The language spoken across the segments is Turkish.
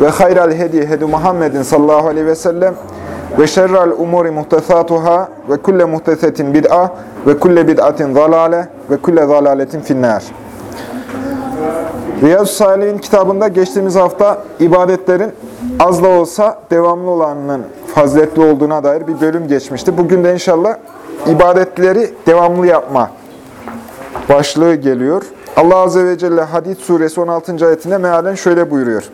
ve hayral hedi hedi Muhammedin sallallahu aleyhi ve sellem ve şerrel umuri muhtesatuhâ ve kulle muhtesetin bid'a ve kulle bid'atin zalale ve kulle zalaletin finnâr. Riyaz-ı Salih'in kitabında geçtiğimiz hafta ibadetlerin az da olsa devamlı olanının faziletli olduğuna dair bir bölüm geçmişti. Bugün de inşallah ibadetleri devamlı yapma başlığı geliyor. Allah Azze ve Celle Hadid suresi 16. ayetinde mealen şöyle buyuruyor.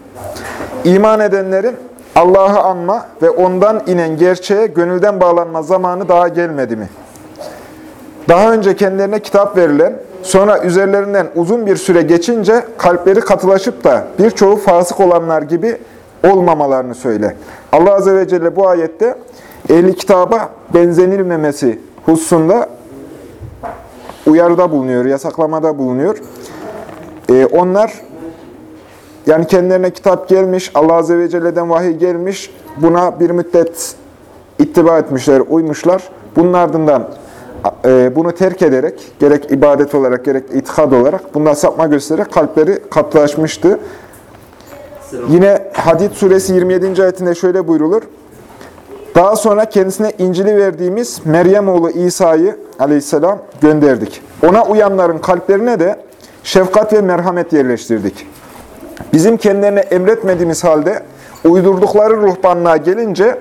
İman edenlerin Allah'ı anma ve ondan inen gerçeğe gönülden bağlanma zamanı daha gelmedi mi? Daha önce kendilerine kitap verilen, sonra üzerlerinden uzun bir süre geçince kalpleri katılaşıp da birçoğu fasık olanlar gibi olmamalarını söyle. Allah Azze ve Celle bu ayette ehli kitaba benzenilmemesi hususunda uyarıda bulunuyor, yasaklamada bulunuyor. Ee, onlar yani kendilerine kitap gelmiş, Allah Azze ve Celle'den vahiy gelmiş, buna bir müddet ittiba etmişler, uymuşlar. Bunun ardından e, bunu terk ederek, gerek ibadet olarak, gerek itikad olarak bundan sapma göstererek kalpleri katılaşmıştı. Yine Hadid suresi 27. ayetinde şöyle buyrulur. Daha sonra kendisine İncil'i verdiğimiz Meryem oğlu İsa'yı aleyhisselam gönderdik. Ona uyanların kalplerine de şefkat ve merhamet yerleştirdik. Bizim kendilerine emretmediğimiz halde uydurdukları ruhbanlığa gelince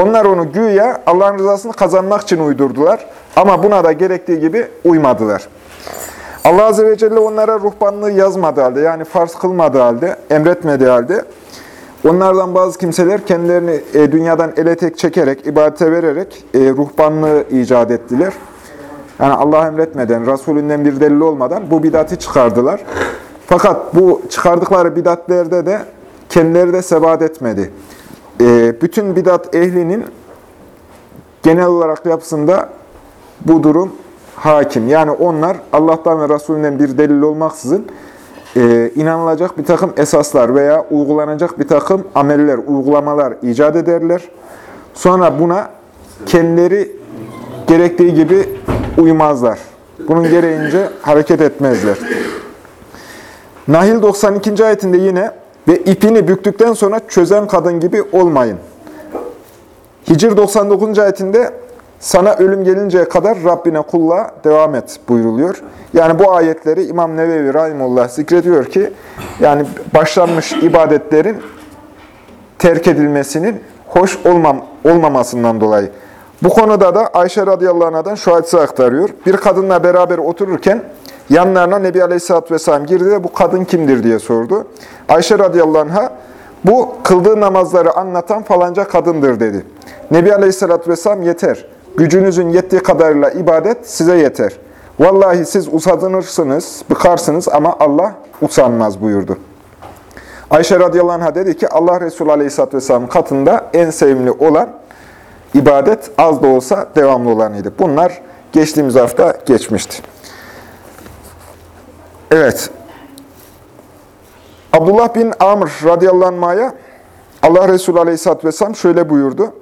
onlar onu güya Allah'ın rızasını kazanmak için uydurdular. Ama buna da gerektiği gibi uymadılar. Allah Azze ve Celle onlara ruhbanlığı yazmadığı halde, yani farz kılmadığı halde, emretmediği halde, onlardan bazı kimseler kendilerini e, dünyadan ele tek çekerek, ibadete vererek e, ruhbanlığı icat ettiler. Yani Allah emretmeden, Resulünden bir delil olmadan bu bidatı çıkardılar. Fakat bu çıkardıkları bidatlerde de kendileri de sebat etmedi. E, bütün bidat ehlinin genel olarak yapısında bu durum hakim. Yani onlar Allah'tan ve Resulünden bir delil olmaksızın e, inanılacak bir takım esaslar veya uygulanacak bir takım ameller, uygulamalar icat ederler. Sonra buna kendileri gerektiği gibi uymazlar. Bunun gereğince hareket etmezler. Nahil 92. ayetinde yine ve ipini büktükten sonra çözen kadın gibi olmayın. Hicr 99. ayetinde sana ölüm gelinceye kadar Rabbine kulla devam et buyruluyor. Yani bu ayetleri İmam Nevevi Rahimullah zikrediyor ki yani başlanmış ibadetlerin terk edilmesinin hoş olmam, olmamasından dolayı. Bu konuda da Ayşe radıyallahu anh'dan şu hadisi aktarıyor. Bir kadınla beraber otururken yanlarına Nebi Aleyhisselatü Vesselam girdi ve bu kadın kimdir diye sordu. Ayşe radıyallahu anh'a bu kıldığı namazları anlatan falanca kadındır dedi. Nebi Aleyhisselatü Vesselam yeter. Gücünüzün yettiği kadarıyla ibadet size yeter. Vallahi siz usanırsınız, bıkarsınız ama Allah usanmaz buyurdu. Ayşe radıyallahu anh'a dedi ki Allah Resulü aleyhisselatü vesselam katında en sevimli olan ibadet az da olsa devamlı olanıydı. Bunlar geçtiğimiz hafta geçmişti. Evet. Abdullah bin Amr radıyallahu Allah Resulü aleyhisselatü vesselam şöyle buyurdu.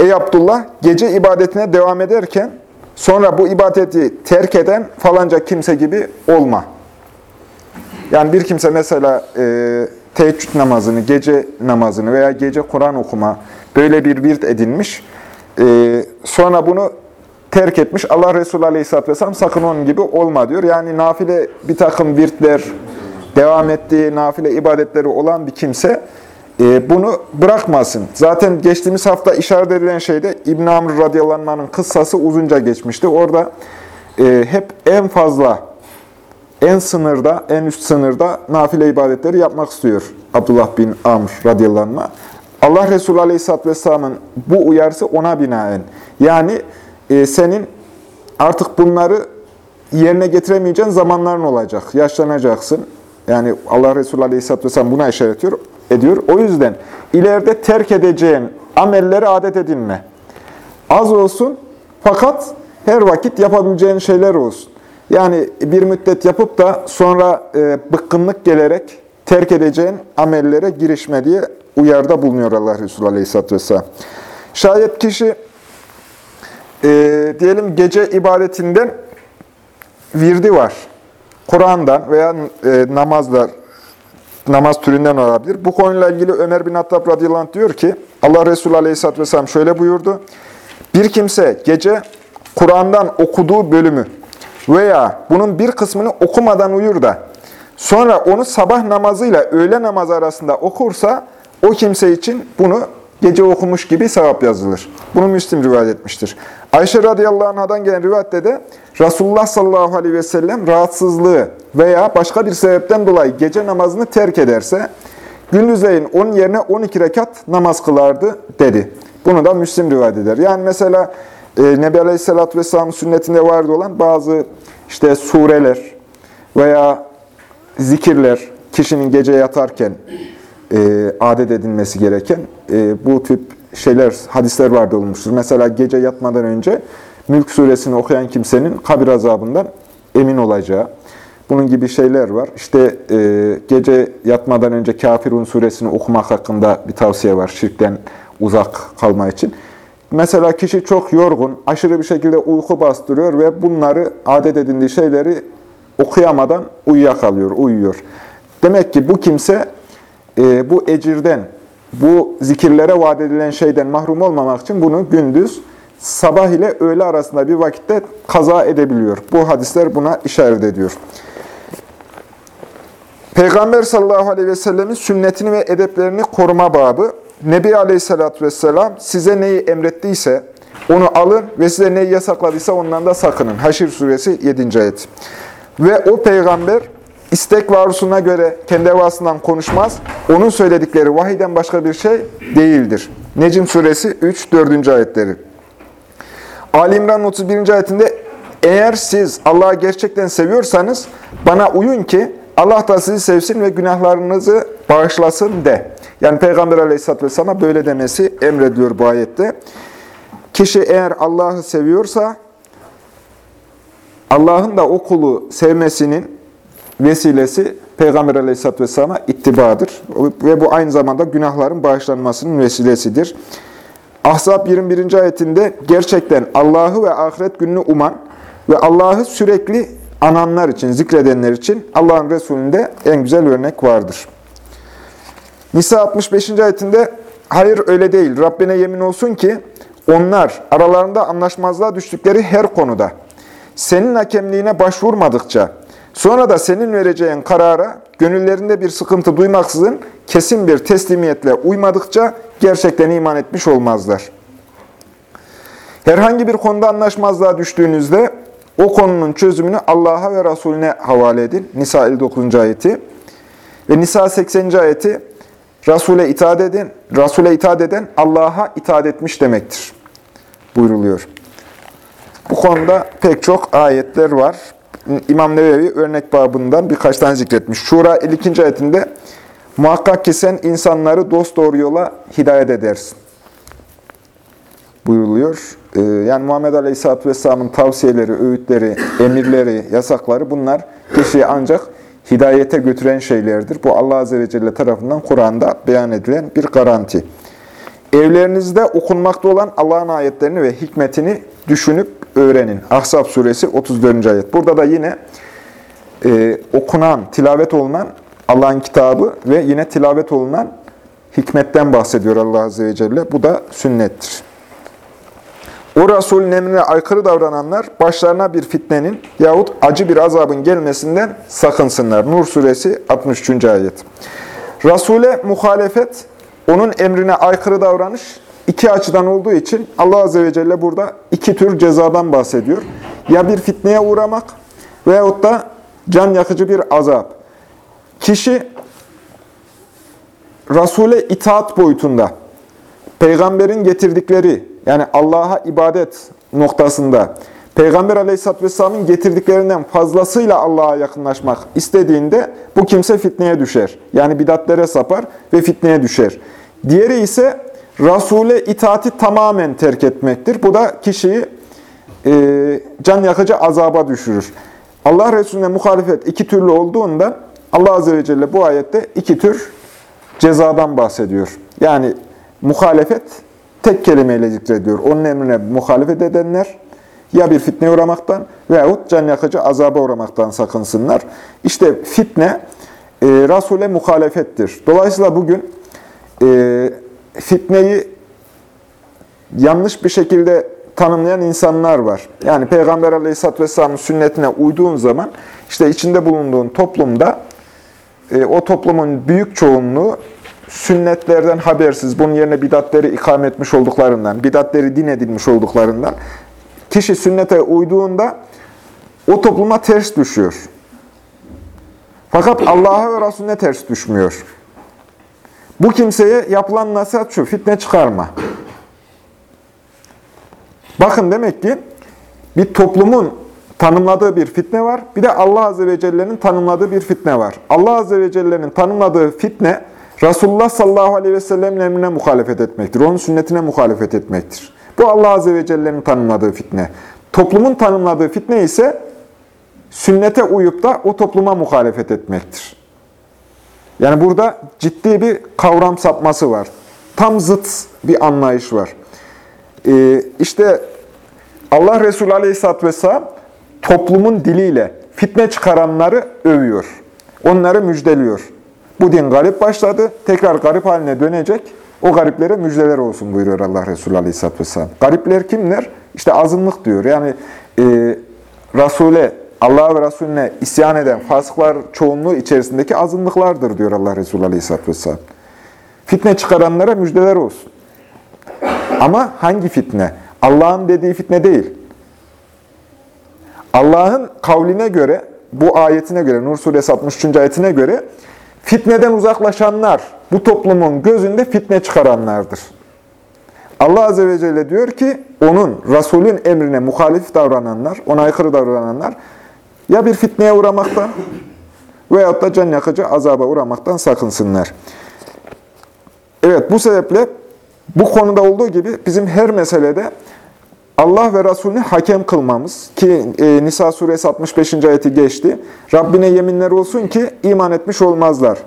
Ey Abdullah, gece ibadetine devam ederken sonra bu ibadeti terk eden falanca kimse gibi olma. Yani bir kimse mesela e, teheccüd namazını, gece namazını veya gece Kur'an okuma böyle bir virt edinmiş. E, sonra bunu terk etmiş. Allah Resulü Aleyhisselatü Vesselam sakın onun gibi olma diyor. Yani nafile bir takım virtler, devam ettiği nafile ibadetleri olan bir kimse e, bunu bırakmasın. Zaten geçtiğimiz hafta işaret edilen şeyde İbn Amr radıyallahu kıssası uzunca geçmişti. Orada e, hep en fazla, en sınırda, en üst sınırda nafile ibadetleri yapmak istiyor Abdullah bin Amr radıyallahu. Allah Resulü aleyhisselatü vesselamın bu uyarısı ona binaen. Yani e, senin artık bunları yerine getiremeyeceğin zamanların olacak. Yaşlanacaksın. Yani Allah Resulü aleyhisselatü vesselam buna işaret ediyor ediyor. O yüzden ileride terk edeceğin amelleri adet edinme. Az olsun fakat her vakit yapabileceğin şeyler olsun. Yani bir müddet yapıp da sonra e, bıkkınlık gelerek terk edeceğin amellere girişme diye uyarda bulunuyor Allah Resulü Aleyhisselatü Vesselam. Şayet kişi e, diyelim gece ibadetinden virdi var. Kur'an'dan veya e, namazlar, namaz türünden olabilir. Bu konuyla ilgili Ömer bin Hattab radıyallahu anh diyor ki, Allah Resulü aleyhisselatü vesselam şöyle buyurdu. Bir kimse gece Kur'an'dan okuduğu bölümü veya bunun bir kısmını okumadan uyur da sonra onu sabah namazıyla öğle namazı arasında okursa o kimse için bunu gece okumuş gibi sevap yazılır. Bunu Müslim rivayet etmiştir. Ayşe radıyallahu anh'dan gelen rivayette de Resulullah sallallahu aleyhi ve sellem rahatsızlığı veya başka bir sebepten dolayı gece namazını terk ederse gündüzleyin onun yerine 12 rekat namaz kılardı dedi. Bunu da Müslim rivayet eder. Yani mesela e, Nebi Aleyhisselatü Vesselam'ın sünnetinde vardı olan bazı işte sureler veya zikirler kişinin gece yatarken e, adet edilmesi gereken e, bu tip şeyler, hadisler vardı olmuştur. Mesela gece yatmadan önce Mülk suresini okuyan kimsenin kabir azabından emin olacağı. Bunun gibi şeyler var. İşte e, gece yatmadan önce Kafirun suresini okumak hakkında bir tavsiye var. Şirkten uzak kalma için. Mesela kişi çok yorgun, aşırı bir şekilde uyku bastırıyor ve bunları adet edindiği şeyleri okuyamadan uyuyakalıyor, uyuyor. Demek ki bu kimse e, bu ecirden, bu zikirlere vaat edilen şeyden mahrum olmamak için bunu gündüz, sabah ile öğle arasında bir vakitte kaza edebiliyor. Bu hadisler buna işaret ediyor. Peygamber sallallahu aleyhi ve sellemin sünnetini ve edeplerini koruma babı, Nebi aleyhissalatü vesselam size neyi emrettiyse onu alın ve size neyi yasakladıysa ondan da sakının. Haşir suresi 7. ayet. Ve o peygamber istek ve arzusuna göre kendi evasından konuşmaz. Onun söyledikleri vahiden başka bir şey değildir. Necim suresi 3-4. ayetleri. Ali İmran 31. ayetinde eğer siz Allah'ı gerçekten seviyorsanız bana uyun ki Allah da sizi sevsin ve günahlarınızı bağışlasın de. Yani Peygamber Aleyhisselatü Vesselam'a böyle demesi emrediyor bu ayette. Kişi eğer Allah'ı seviyorsa Allah'ın da o kulu sevmesinin vesilesi Peygamber Aleyhisselatü Vesselam'a ittibadır. Ve bu aynı zamanda günahların bağışlanmasının vesilesidir. Ahzab 21. ayetinde gerçekten Allah'ı ve ahiret gününü uman ve Allah'ı sürekli ananlar için, zikredenler için Allah'ın Resulü'nde en güzel örnek vardır. Nisa 65. ayetinde hayır öyle değil. Rabbine yemin olsun ki onlar aralarında anlaşmazlığa düştükleri her konuda senin hakemliğine başvurmadıkça sonra da senin vereceğin karara gönüllerinde bir sıkıntı duymaksızın kesin bir teslimiyetle uymadıkça gerçekten iman etmiş olmazlar. Herhangi bir konuda anlaşmazlığa düştüğünüzde o konunun çözümünü Allah'a ve Resulüne havale edin. Nisa 59. ayeti. Ve Nisa 80. ayeti Resul'e itaat edin. Resul'e itaat eden Allah'a itaat etmiş demektir. Buyruluyor. Bu konuda pek çok ayetler var. İmam Nevevi örnek babından birkaç tane zikretmiş. Şura 52. ayetinde muhakkak ki sen insanları dost doğru yola hidayet edersin. Buyuruluyor. Ee, yani Muhammed Aleyhisselatü Vesselam'ın tavsiyeleri, öğütleri, emirleri, yasakları bunlar kişiyi ancak hidayete götüren şeylerdir. Bu Allah Azze ve Celle tarafından Kur'an'da beyan edilen bir garanti. Evlerinizde okunmakta olan Allah'ın ayetlerini ve hikmetini düşünüp öğrenin. Ahzab suresi 34. ayet. Burada da yine e, okunan, tilavet olunan Allah'ın kitabı ve yine tilavet olunan hikmetten bahsediyor Allah Azze ve Celle. Bu da sünnettir. O Resulün emrine aykırı davrananlar başlarına bir fitnenin yahut acı bir azabın gelmesinden sakınsınlar. Nur suresi 63. ayet. Resul'e muhalefet, onun emrine aykırı davranış iki açıdan olduğu için Allah Azze ve Celle burada iki tür cezadan bahsediyor. Ya bir fitneye uğramak veyahut da can yakıcı bir azap. Kişi Resul'e itaat boyutunda, peygamberin getirdikleri, yani Allah'a ibadet noktasında Peygamber Aleyhisselatü Vesselam'ın getirdiklerinden fazlasıyla Allah'a yakınlaşmak istediğinde bu kimse fitneye düşer. Yani bidatlere sapar ve fitneye düşer. Diğeri ise Resul'e itaati tamamen terk etmektir. Bu da kişiyi e, can yakıcı azaba düşürür. Allah Resulüne muhalefet iki türlü olduğundan Allah Azze ve Celle bu ayette iki tür cezadan bahsediyor. Yani muhalefet tek kelimeyle zikrediyor. Onun emrine muhalefet edenler ya bir fitneye uğramaktan veyahut can yakıcı azaba uğramaktan sakınsınlar. İşte fitne e, Resul'e muhalefettir. Dolayısıyla bugün e, fitneyi yanlış bir şekilde tanımlayan insanlar var. Yani Peygamber Aleyhisselatü Vesselam'ın sünnetine uyduğun zaman işte içinde bulunduğun toplumda e, o toplumun büyük çoğunluğu sünnetlerden habersiz, bunun yerine bidatleri ikame etmiş olduklarından, bidatleri din edilmiş olduklarından kişi sünnete uyduğunda o topluma ters düşüyor. Fakat Allah'a ve Resulüne ters düşmüyor. Bu kimseye yapılan nasihat şu, fitne çıkarma. Bakın demek ki bir toplumun tanımladığı bir fitne var. Bir de Allah Azze ve Celle'nin tanımladığı bir fitne var. Allah Azze ve Celle'nin tanımladığı fitne, Resulullah sallallahu aleyhi ve sellem'in emrine muhalefet etmektir. Onun sünnetine muhalefet etmektir. Bu Allah Azze ve Celle'nin tanımladığı fitne. Toplumun tanımladığı fitne ise sünnete uyup da o topluma muhalefet etmektir. Yani burada ciddi bir kavram sapması var. Tam zıt bir anlayış var. Ee, işte Allah Resulü Aleyhisselatü Vesselam toplumun diliyle fitne çıkaranları övüyor. Onları müjdeliyor. Bu din garip başladı, tekrar garip haline dönecek. O gariplere müjdeler olsun buyuruyor Allah Resulü Aleyhisselatü Vesselam. Garipler kimler? İşte azınlık diyor. Yani e, Resul'e, Allah'a ve Resulüne isyan eden fasıklar çoğunluğu içerisindeki azınlıklardır diyor Allah Resulü Aleyhisselatü Vesselam. Fitne çıkaranlara müjdeler olsun. Ama hangi fitne? Allah'ın dediği fitne değil. Allah'ın kavline göre, bu ayetine göre, Nur Suresi 63. ayetine göre fitneden uzaklaşanlar, bu toplumun gözünde fitne çıkaranlardır. Allah Azze ve Celle diyor ki, onun, Resulün emrine muhalif davrananlar, ona aykırı davrananlar, ya bir fitneye uğramaktan veyahut da can yakıcı azaba uğramaktan sakınsınlar. Evet, bu sebeple bu konuda olduğu gibi bizim her meselede Allah ve Resulünü hakem kılmamız ki e, Nisa suresi 65. ayeti geçti. Rabbine yeminler olsun ki iman etmiş olmazlar.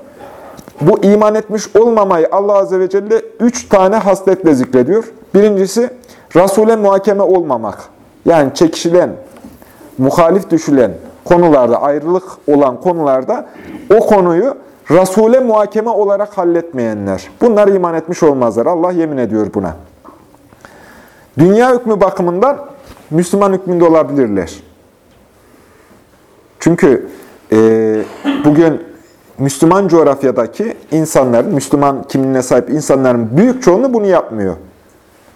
Bu iman etmiş olmamayı Allah Azze ve Celle üç tane hasletle zikrediyor. Birincisi Resul'e muhakeme olmamak. Yani çekişilen, muhalif düşülen konularda, ayrılık olan konularda o konuyu Resul'e muhakeme olarak halletmeyenler. Bunlar iman etmiş olmazlar. Allah yemin ediyor buna. Dünya hükmü bakımından Müslüman hükmünde olabilirler. Çünkü e, bugün Müslüman coğrafyadaki insanların, Müslüman kimliğine sahip insanların büyük çoğunluğu bunu yapmıyor.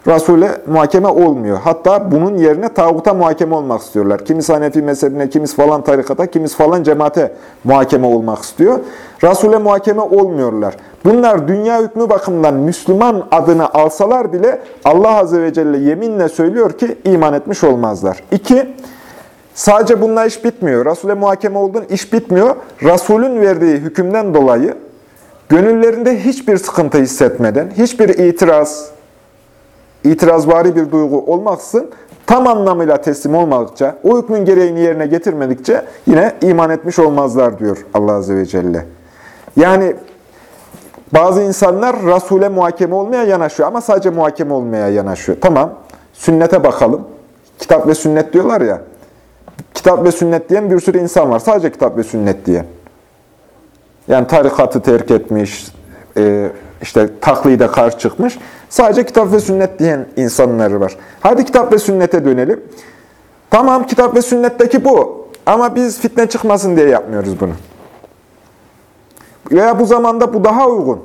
Resul'e muhakeme olmuyor. Hatta bunun yerine tağuta muhakeme olmak istiyorlar. Kimisi Hanefi mezhebine, kimisi falan tarikata, kimisi falan cemaate muhakeme olmak istiyor. Resul'e muhakeme olmuyorlar. Bunlar dünya hükmü bakımından Müslüman adını alsalar bile Allah Azze ve Celle yeminle söylüyor ki iman etmiş olmazlar. İki, sadece bununla iş bitmiyor. Resul'e muhakeme olduğun iş bitmiyor. Resul'ün verdiği hükümden dolayı gönüllerinde hiçbir sıkıntı hissetmeden, hiçbir itiraz, itirazvari bir duygu olmaksızın tam anlamıyla teslim olmadıkça, o hükmün gereğini yerine getirmedikçe yine iman etmiş olmazlar diyor Allah Azze ve Celle. Yani bazı insanlar Resul'e muhakeme olmaya yanaşıyor ama sadece muhakeme olmaya yanaşıyor. Tamam, sünnete bakalım. Kitap ve sünnet diyorlar ya. Kitap ve sünnet diyen bir sürü insan var. Sadece kitap ve sünnet diye. Yani tarikatı terk etmiş, e, işte taklide karşı çıkmış. Sadece kitap ve sünnet diyen insanları var. Hadi kitap ve sünnete dönelim. Tamam kitap ve sünnetteki bu. Ama biz fitne çıkmasın diye yapmıyoruz bunu. Veya bu zamanda bu daha uygun.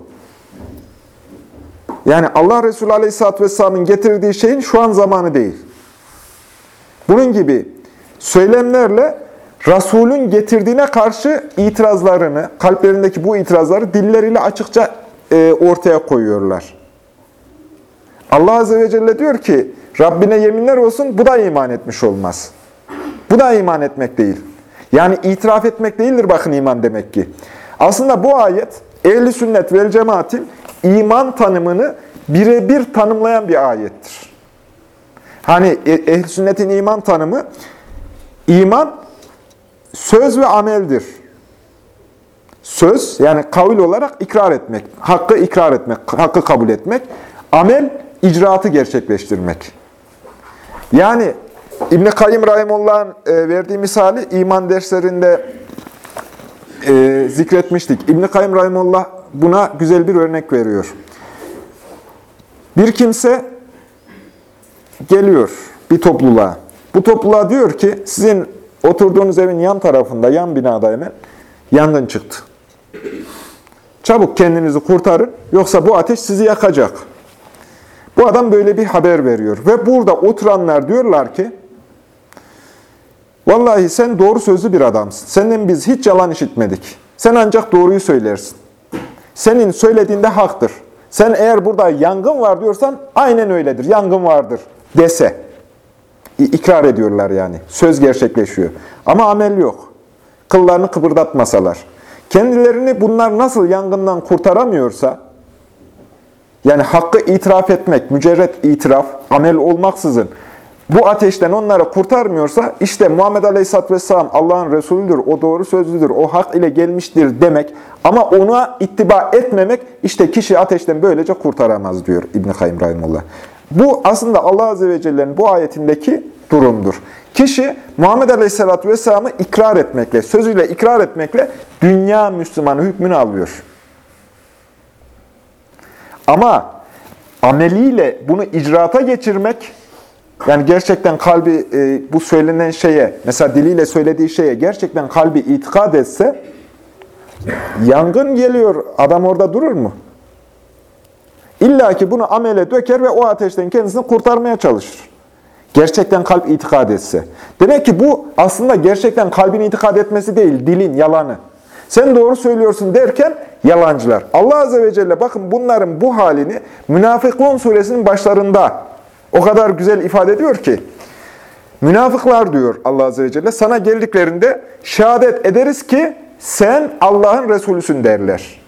Yani Allah Resulü Aleyhisselatü Vesselam'ın getirdiği şeyin şu an zamanı değil. Bunun gibi söylemlerle Resul'ün getirdiğine karşı itirazlarını, kalplerindeki bu itirazları dilleriyle açıkça e, ortaya koyuyorlar. Allah Azze ve Celle diyor ki, Rabbine yeminler olsun, bu da iman etmiş olmaz. Bu da iman etmek değil. Yani itiraf etmek değildir bakın iman demek ki. Aslında bu ayet, ehli sünnet vel cemaatin iman tanımını birebir tanımlayan bir ayettir. Hani e, ehl sünnetin iman tanımı, iman söz ve ameldir. Söz, yani kavil olarak ikrar etmek, hakkı ikrar etmek, hakkı kabul etmek. Amel, icraatı gerçekleştirmek. Yani İbn-i Kayyum Rahimullah'ın e, verdiği misali iman derslerinde e, zikretmiştik. İbn-i Kayyum Rahimullah buna güzel bir örnek veriyor. Bir kimse geliyor bir topluluğa. Bu topluluğa diyor ki sizin oturduğunuz evin yan tarafında, yan binada hemen yangın çıktı. Çabuk kendinizi kurtarın yoksa bu ateş sizi yakacak. Bu adam böyle bir haber veriyor. Ve burada oturanlar diyorlar ki, Vallahi sen doğru sözlü bir adamsın. Senden biz hiç yalan işitmedik. Sen ancak doğruyu söylersin. Senin söylediğinde haktır. Sen eğer burada yangın var diyorsan aynen öyledir. Yangın vardır dese. ikrar ediyorlar yani. Söz gerçekleşiyor. Ama amel yok. Kıllarını kıpırdatmasalar. Kendilerini bunlar nasıl yangından kurtaramıyorsa, yani hakkı itiraf etmek, mücerret itiraf, amel olmaksızın bu ateşten onları kurtarmıyorsa, işte Muhammed Aleyhisselatü Vesselam Allah'ın Resulüdür, o doğru sözlüdür, o hak ile gelmiştir demek ama ona ittiba etmemek, işte kişi ateşten böylece kurtaramaz diyor İbn-i Kayyum Rahimullah. Bu aslında Allah Azze ve Celle'nin bu ayetindeki durumdur. Kişi Muhammed Aleyhisselatü Vesselam'ı ikrar etmekle, sözüyle ikrar etmekle dünya Müslümanı hükmünü alıyor. Ama ameliyle bunu icraata geçirmek, yani gerçekten kalbi e, bu söylenen şeye, mesela diliyle söylediği şeye gerçekten kalbi itikad etse, yangın geliyor, adam orada durur mu? İlla ki bunu amele döker ve o ateşten kendisini kurtarmaya çalışır. Gerçekten kalp itikad etse. Demek ki bu aslında gerçekten kalbin itikad etmesi değil, dilin yalanı. Sen doğru söylüyorsun derken yalancılar. Allah Azze ve Celle bakın bunların bu halini Münafıkun suresinin başlarında o kadar güzel ifade ediyor ki, münafıklar diyor Allah Azze ve Celle, sana geldiklerinde şehadet ederiz ki sen Allah'ın Resulüsün derler.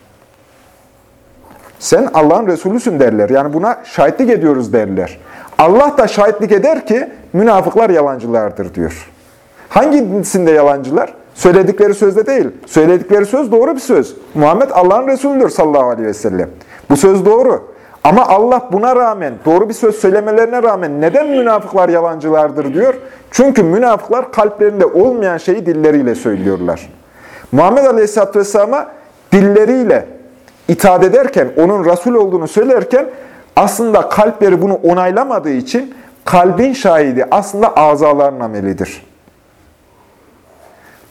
Sen Allah'ın Resulüsün derler. Yani buna şahitlik ediyoruz derler. Allah da şahitlik eder ki münafıklar yalancılardır diyor. Hangisinde yalancılar? Söyledikleri sözde değil. Söyledikleri söz doğru bir söz. Muhammed Allah'ın Resulüdür sallallahu aleyhi ve sellem. Bu söz doğru. Ama Allah buna rağmen, doğru bir söz söylemelerine rağmen neden münafıklar yalancılardır diyor? Çünkü münafıklar kalplerinde olmayan şeyi dilleriyle söylüyorlar. Muhammed Aleyhisselatü Vesselam'a dilleriyle itaat ederken, onun Resul olduğunu söylerken aslında kalpleri bunu onaylamadığı için kalbin şahidi aslında azaların amelidir.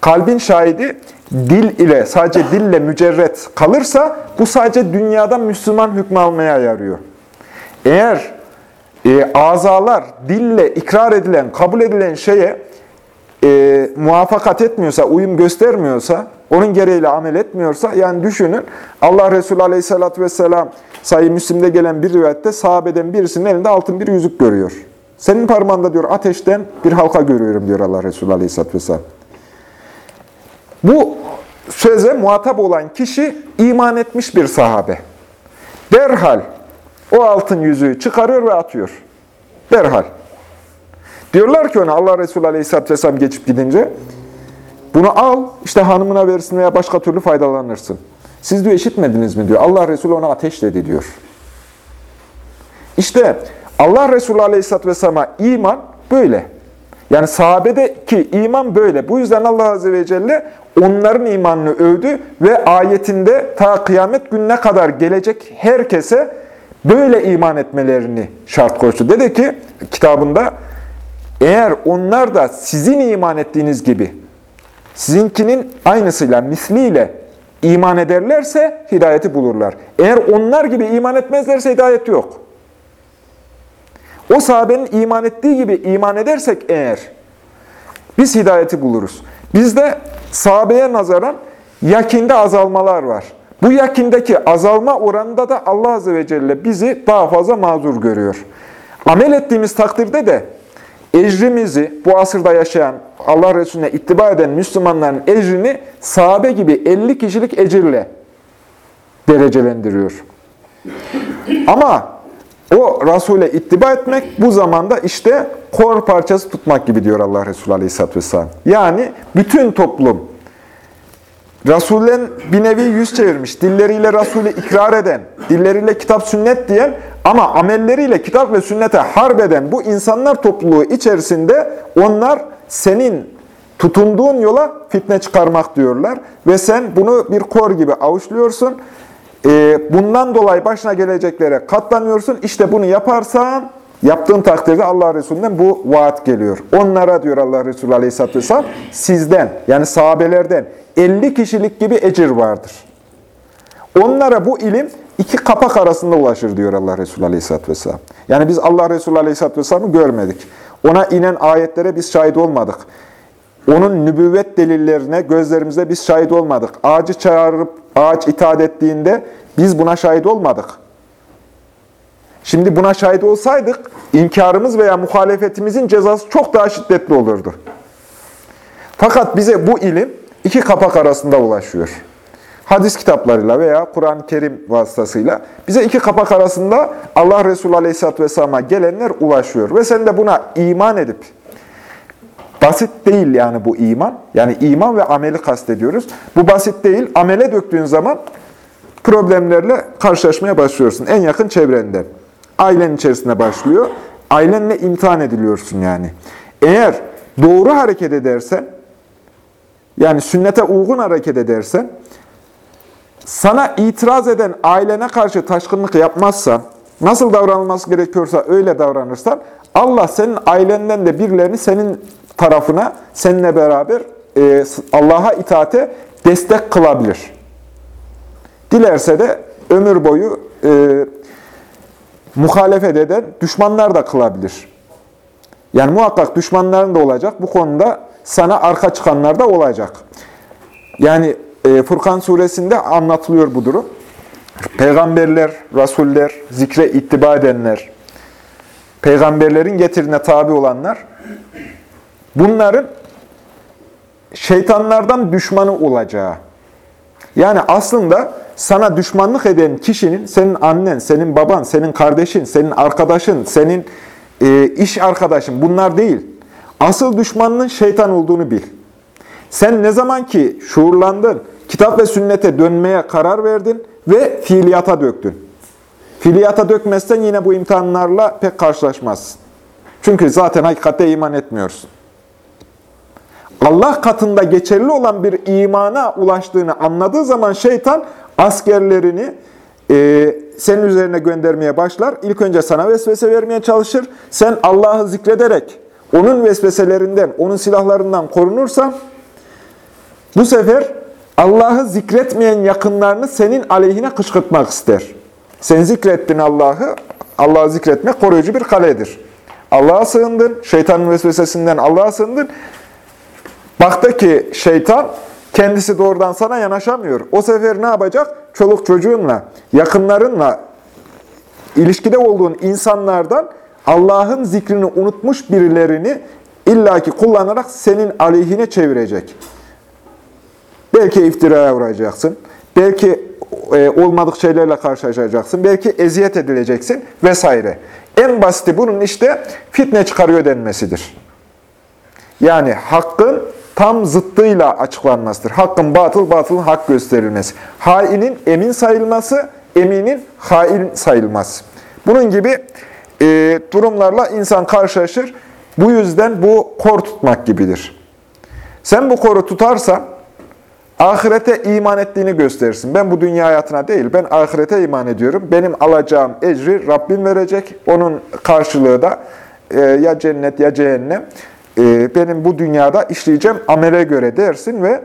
Kalbin şahidi dil ile, sadece dille mücerret kalırsa bu sadece dünyada Müslüman hükmü almaya yarıyor. Eğer e, azalar dille ikrar edilen, kabul edilen şeye e, muvaffakat etmiyorsa, uyum göstermiyorsa, onun gereğiyle amel etmiyorsa, yani düşünün Allah Resulü Aleyhisselatü Vesselam sayı Müslim'de gelen bir rivayette sahabeden birisinin elinde altın bir yüzük görüyor. Senin parmağında diyor ateşten bir halka görüyorum diyor Allah Resulü Aleyhisselatü Vesselam. Bu söze muhatap olan kişi iman etmiş bir sahabe. Derhal o altın yüzüğü çıkarıyor ve atıyor. Derhal. Diyorlar ki ona Allah Resulü Aleyhisselatü Vesselam geçip gidince bunu al işte hanımına versin veya başka türlü faydalanırsın. Siz diyor işitmediniz mi diyor. Allah Resulü ona ateş dedi diyor. İşte Allah Resulü Aleyhisselatü Vesselam'a iman böyle. Yani sahabedeki iman böyle. Bu yüzden Allah Azze ve Celle onların imanını övdü ve ayetinde ta kıyamet gününe kadar gelecek herkese böyle iman etmelerini şart koştu. Dedi ki kitabında eğer onlar da sizin iman ettiğiniz gibi sizinkinin aynısıyla, misliyle iman ederlerse hidayeti bulurlar. Eğer onlar gibi iman etmezlerse hidayet yok. O sahabenin iman ettiği gibi iman edersek eğer biz hidayeti buluruz. Bizde sahabeye nazaran yakinde azalmalar var. Bu yakindeki azalma oranında da Allah Azze ve Celle bizi daha fazla mazur görüyor. Amel ettiğimiz takdirde de ecrimizi, bu asırda yaşayan, Allah Resulüne ittiba eden Müslümanların ecrini sahabe gibi 50 kişilik ecirle derecelendiriyor. Ama O Resul'e ittiba etmek bu zamanda işte kor parçası tutmak gibi diyor Allah Resulü Aleyhisselatü Vesselam. Yani bütün toplum Resul'ün bir nevi yüz çevirmiş, dilleriyle Resul'ü ikrar eden, dilleriyle kitap sünnet diyen ama amelleriyle kitap ve sünnete harbeden bu insanlar topluluğu içerisinde onlar senin tutunduğun yola fitne çıkarmak diyorlar. Ve sen bunu bir kor gibi avuçluyorsun. Ee, bundan dolayı başına geleceklere katlanıyorsun. İşte bunu yaparsan yaptığın takdirde Allah Resulü'nden bu vaat geliyor. Onlara diyor Allah Resulü Aleyhisselatü Vesselam sizden yani sahabelerden 50 kişilik gibi ecir vardır. Onlara bu ilim iki kapak arasında ulaşır diyor Allah Resulü Aleyhisselatü Vesselam. Yani biz Allah Resulü Aleyhisselatü Vesselam'ı görmedik. Ona inen ayetlere biz şahit olmadık. Onun nübüvvet delillerine gözlerimizde biz şahit olmadık. Ağacı çağırıp ağaç itaat ettiğinde biz buna şahit olmadık. Şimdi buna şahit olsaydık inkarımız veya muhalefetimizin cezası çok daha şiddetli olurdu. Fakat bize bu ilim iki kapak arasında ulaşıyor. Hadis kitaplarıyla veya Kur'an-ı Kerim vasıtasıyla bize iki kapak arasında Allah Resulü Aleyhisselatü Vesselam'a gelenler ulaşıyor. Ve sen de buna iman edip, basit değil yani bu iman, yani iman ve ameli kastediyoruz. Bu basit değil, amele döktüğün zaman problemlerle karşılaşmaya başlıyorsun. En yakın çevrende. Ailen içerisinde başlıyor. Ailenle imtihan ediliyorsun yani. Eğer doğru hareket edersen, yani sünnete uygun hareket edersen, sana itiraz eden ailene karşı taşkınlık yapmazsan, nasıl davranılması gerekiyorsa öyle davranırsan, Allah senin ailenden de birilerini senin tarafına, seninle beraber e, Allah'a itaate destek kılabilir. Dilerse de ömür boyu e, muhalefet eden düşmanlar da kılabilir. Yani muhakkak düşmanların da olacak. Bu konuda sana arka çıkanlar da olacak. Yani e, Furkan suresinde anlatılıyor bu durum. Peygamberler, rasuller, zikre ittiba edenler, peygamberlerin getirine tabi olanlar, bunların şeytanlardan düşmanı olacağı. Yani aslında sana düşmanlık eden kişinin senin annen, senin baban, senin kardeşin, senin arkadaşın, senin e, iş arkadaşın bunlar değil. Asıl düşmanının şeytan olduğunu bil. Sen ne zaman ki şuurlandın, kitap ve sünnete dönmeye karar verdin ve fiiliyata döktün. Fiiliyata dökmezsen yine bu imtihanlarla pek karşılaşmazsın. Çünkü zaten hakikate iman etmiyorsun. Allah katında geçerli olan bir imana ulaştığını anladığı zaman şeytan askerlerini e, senin üzerine göndermeye başlar. İlk önce sana vesvese vermeye çalışır. Sen Allah'ı zikrederek onun vesveselerinden, onun silahlarından korunursan bu sefer Allah'ı zikretmeyen yakınlarını senin aleyhine kışkırtmak ister. Sen zikrettin Allah'ı, Allah'ı zikretmek koruyucu bir kaledir. Allah'a sığındın, şeytanın vesvesesinden Allah'a sığındın. Baktı ki şeytan kendisi doğrudan sana yanaşamıyor. O sefer ne yapacak? Çoluk çocuğunla, yakınlarınla ilişkide olduğun insanlardan Allah'ın zikrini unutmuş birilerini illaki kullanarak senin aleyhine çevirecek. Belki iftiraya uğrayacaksın. Belki e, olmadık şeylerle karşılaşacaksın. Belki eziyet edileceksin vesaire. En basiti bunun işte fitne çıkarıyor denmesidir. Yani hakkın tam zıttıyla açıklanmasıdır. Hakkın batıl, batılın hak gösterilmesi. Hainin emin sayılması, eminin hain sayılması. Bunun gibi e, durumlarla insan karşılaşır. Bu yüzden bu kor tutmak gibidir. Sen bu koru tutarsan, ahirete iman ettiğini gösterirsin. Ben bu dünya hayatına değil, ben ahirete iman ediyorum. Benim alacağım ecri Rabbim verecek. Onun karşılığı da e, ya cennet ya cehennem. E, benim bu dünyada işleyeceğim amele göre dersin ve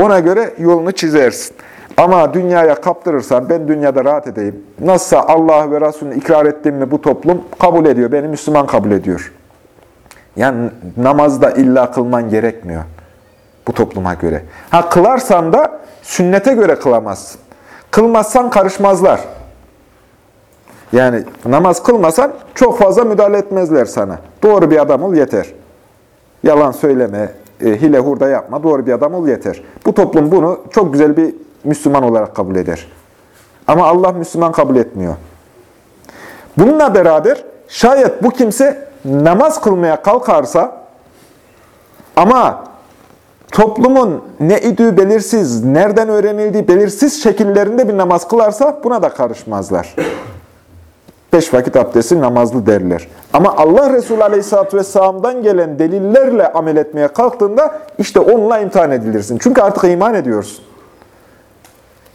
ona göre yolunu çizersin. Ama dünyaya kaptırırsan, ben dünyada rahat edeyim. Nasılsa Allah ve Resulünü ikrar ettiğimi bu toplum kabul ediyor, beni Müslüman kabul ediyor. Yani namazda illa kılman gerekmiyor bu topluma göre. Ha kılarsan da sünnete göre kılamazsın. Kılmazsan karışmazlar. Yani namaz kılmasan çok fazla müdahale etmezler sana. Doğru bir adam ol yeter. Yalan söyleme, e, hile hurda yapma, doğru bir adam ol yeter. Bu toplum bunu çok güzel bir Müslüman olarak kabul eder. Ama Allah Müslüman kabul etmiyor. Bununla beraber şayet bu kimse namaz kılmaya kalkarsa ama toplumun ne idüğü belirsiz, nereden öğrenildiği belirsiz şekillerinde bir namaz kılarsa buna da karışmazlar. Beş vakit abdesti namazlı derler. Ama Allah Resulü Aleyhisselatü Vesselam'dan gelen delillerle amel etmeye kalktığında işte onunla imtihan edilirsin. Çünkü artık iman ediyorsun.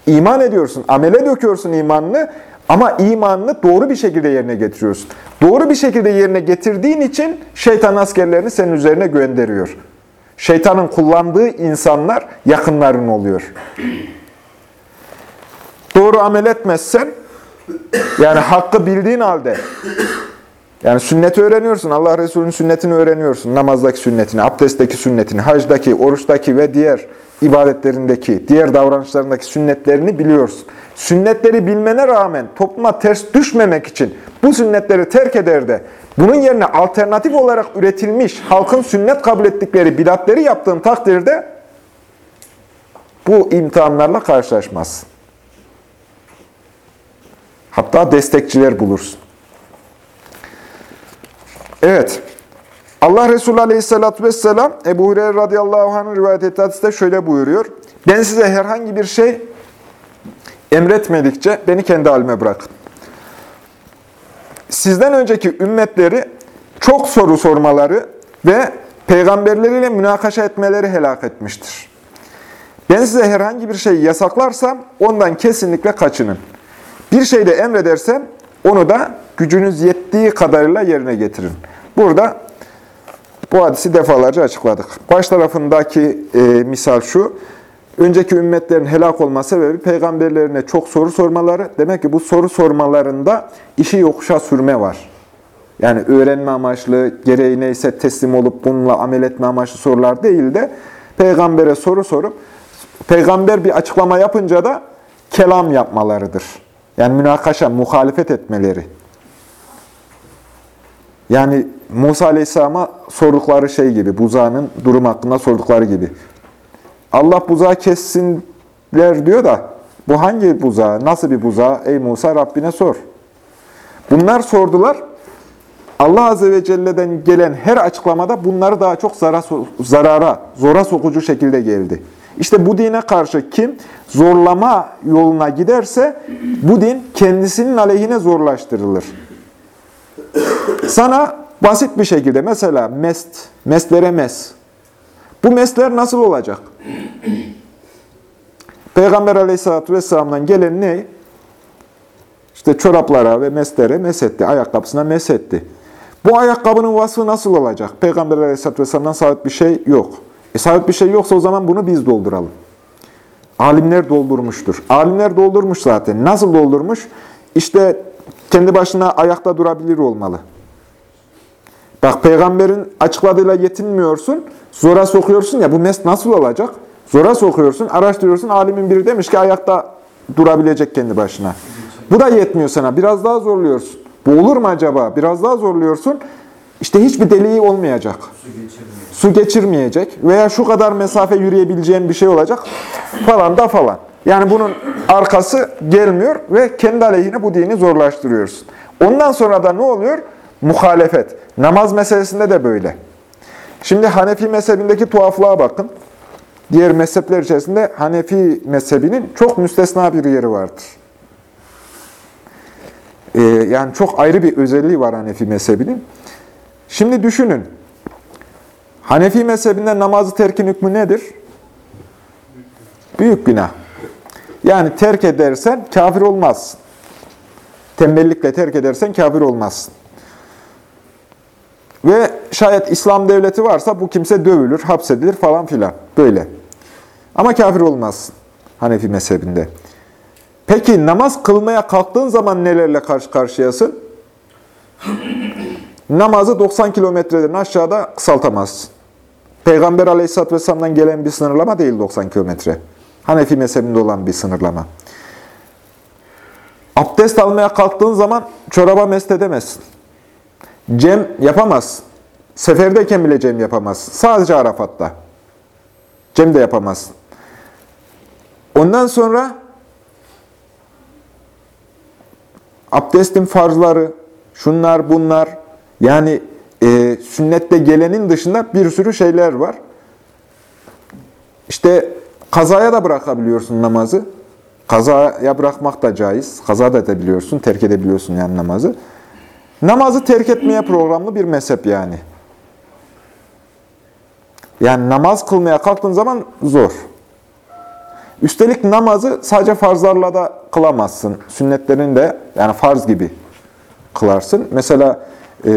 İman ediyorsun, amele döküyorsun imanını ama imanını doğru bir şekilde yerine getiriyorsun. Doğru bir şekilde yerine getirdiğin için şeytan askerlerini senin üzerine gönderiyor. Şeytanın kullandığı insanlar yakınların oluyor. Doğru amel etmezsen, yani hakkı bildiğin halde, yani sünneti öğreniyorsun, Allah Resulü'nün sünnetini öğreniyorsun, namazdaki sünnetini, abdestteki sünnetini, hacdaki, oruçtaki ve diğer ibadetlerindeki, diğer davranışlarındaki sünnetlerini biliyorsun. Sünnetleri bilmene rağmen topluma ters düşmemek için bu sünnetleri terk eder de bunun yerine alternatif olarak üretilmiş, halkın sünnet kabul ettikleri bidatleri yaptığın takdirde bu imtihanlarla karşılaşmazsın. Hatta destekçiler bulursun. Evet. Allah Resulü Aleyhisselatü Vesselam Ebu Hureyre radıyallahu anh'ın rivayet ettiği hadiste şöyle buyuruyor. Ben size herhangi bir şey emretmedikçe beni kendi halime bırakın. Sizden önceki ümmetleri çok soru sormaları ve peygamberleriyle münakaşa etmeleri helak etmiştir. Ben size herhangi bir şey yasaklarsam ondan kesinlikle kaçının. Bir şey de emredersem onu da gücünüz yettiği kadarıyla yerine getirin. Burada bu hadisi defalarca açıkladık. Baş tarafındaki e, misal şu. Önceki ümmetlerin helak olma sebebi peygamberlerine çok soru sormaları. Demek ki bu soru sormalarında işi yokuşa sürme var. Yani öğrenme amaçlı, gereği neyse teslim olup bununla amel etme amaçlı sorular değil de peygambere soru sorup peygamber bir açıklama yapınca da kelam yapmalarıdır. Yani münakaşa, muhalefet etmeleri. Yani Musa Aleyhisselam'a sordukları şey gibi, buzağının durum hakkında sordukları gibi. Allah buzağı kessinler diyor da, bu hangi buzağı, nasıl bir buzağı? Ey Musa Rabbine sor. Bunlar sordular. Allah Azze ve Celle'den gelen her açıklamada bunları daha çok zara, zarara, zora sokucu şekilde geldi. İşte bu dine karşı kim zorlama yoluna giderse bu din kendisinin aleyhine zorlaştırılır. Sana basit bir şekilde mesela mest, mestlere mes. Bu mesler nasıl olacak? Peygamber aleyhissalatü vesselam'dan gelen ne? İşte çoraplara ve meslere mesetti, ayakkabısına mesetti. Bu ayakkabının vasfı nasıl olacak? Peygamber aleyhissalatü vesselam'dan sabit bir şey yok. E sabit bir şey yoksa o zaman bunu biz dolduralım. Alimler doldurmuştur. Alimler doldurmuş zaten. Nasıl doldurmuş? İşte kendi başına ayakta durabilir olmalı. Bak peygamberin açıkladığıyla yetinmiyorsun, zora sokuyorsun ya bu mes nasıl olacak? Zora sokuyorsun, araştırıyorsun, alimin biri demiş ki ayakta durabilecek kendi başına. Bu da yetmiyor sana, biraz daha zorluyorsun. Bu olur mu acaba? Biraz daha zorluyorsun, işte hiçbir deliği olmayacak. Su geçirmeyecek veya şu kadar mesafe yürüyebileceğin bir şey olacak falan da falan. Yani bunun arkası gelmiyor ve kendi aleyhine bu dini zorlaştırıyorsun. Ondan sonra da ne oluyor? Muhalefet. Namaz meselesinde de böyle. Şimdi Hanefi mezhebindeki tuhaflığa bakın. Diğer mezhepler içerisinde Hanefi mezhebinin çok müstesna bir yeri vardır. Ee, yani çok ayrı bir özelliği var Hanefi mezhebinin. Şimdi düşünün. Hanefi mezhebinde namazı terkin hükmü nedir? Büyük günah. Yani terk edersen kafir olmazsın. Tembellikle terk edersen kafir olmazsın. Ve şayet İslam devleti varsa bu kimse dövülür, hapsedilir falan filan. Böyle. Ama kafir olmazsın Hanefi mezhebinde. Peki namaz kılmaya kalktığın zaman nelerle karşı karşıyasın? Namazı 90 kilometreden aşağıda kısaltamazsın. Peygamber aleyhisselatü vesselam'dan gelen bir sınırlama değil 90 kilometre. Hanefi mezhebinde olan bir sınırlama. Abdest almaya kalktığın zaman çoraba mest edemezsin. Cem yapamazsın. Seferdeyken bile cem yapamazsın. Sadece Arafat'ta. Cem de yapamazsın. Ondan sonra abdestin farzları, şunlar bunlar. Yani e, sünnette gelenin dışında bir sürü şeyler var. İşte kazaya da bırakabiliyorsun namazı. Kazaya bırakmak da caiz. Kaza da edebiliyorsun, terk edebiliyorsun yani namazı. Namazı terk etmeye programlı bir mezhep yani. Yani namaz kılmaya kalktığın zaman zor. Üstelik namazı sadece farzlarla da kılamazsın. Sünnetlerini de yani farz gibi kılarsın. Mesela e,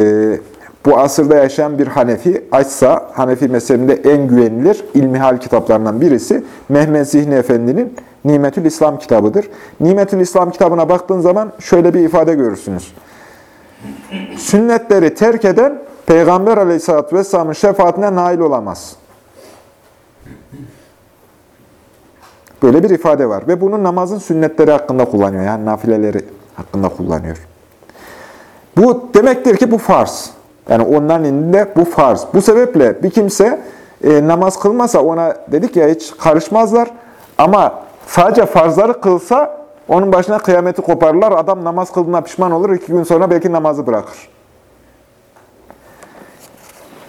bu asırda yaşayan bir Hanefi açsa, Hanefi mezhebinde en güvenilir ilmihal kitaplarından birisi Mehmet Zihni Efendi'nin Nimetül İslam kitabıdır. Nimetül İslam kitabına baktığın zaman şöyle bir ifade görürsünüz. Sünnetleri terk eden Peygamber Aleyhisselatü Vesselam'ın şefaatine nail olamaz. Böyle bir ifade var. Ve bunu namazın sünnetleri hakkında kullanıyor. Yani nafileleri hakkında kullanıyor. Bu demektir ki bu farz. Yani onların indinde bu farz. Bu sebeple bir kimse e, namaz kılmasa ona dedik ya hiç karışmazlar. Ama sadece farzları kılsa onun başına kıyameti koparırlar. Adam namaz kıldığına pişman olur. iki gün sonra belki namazı bırakır.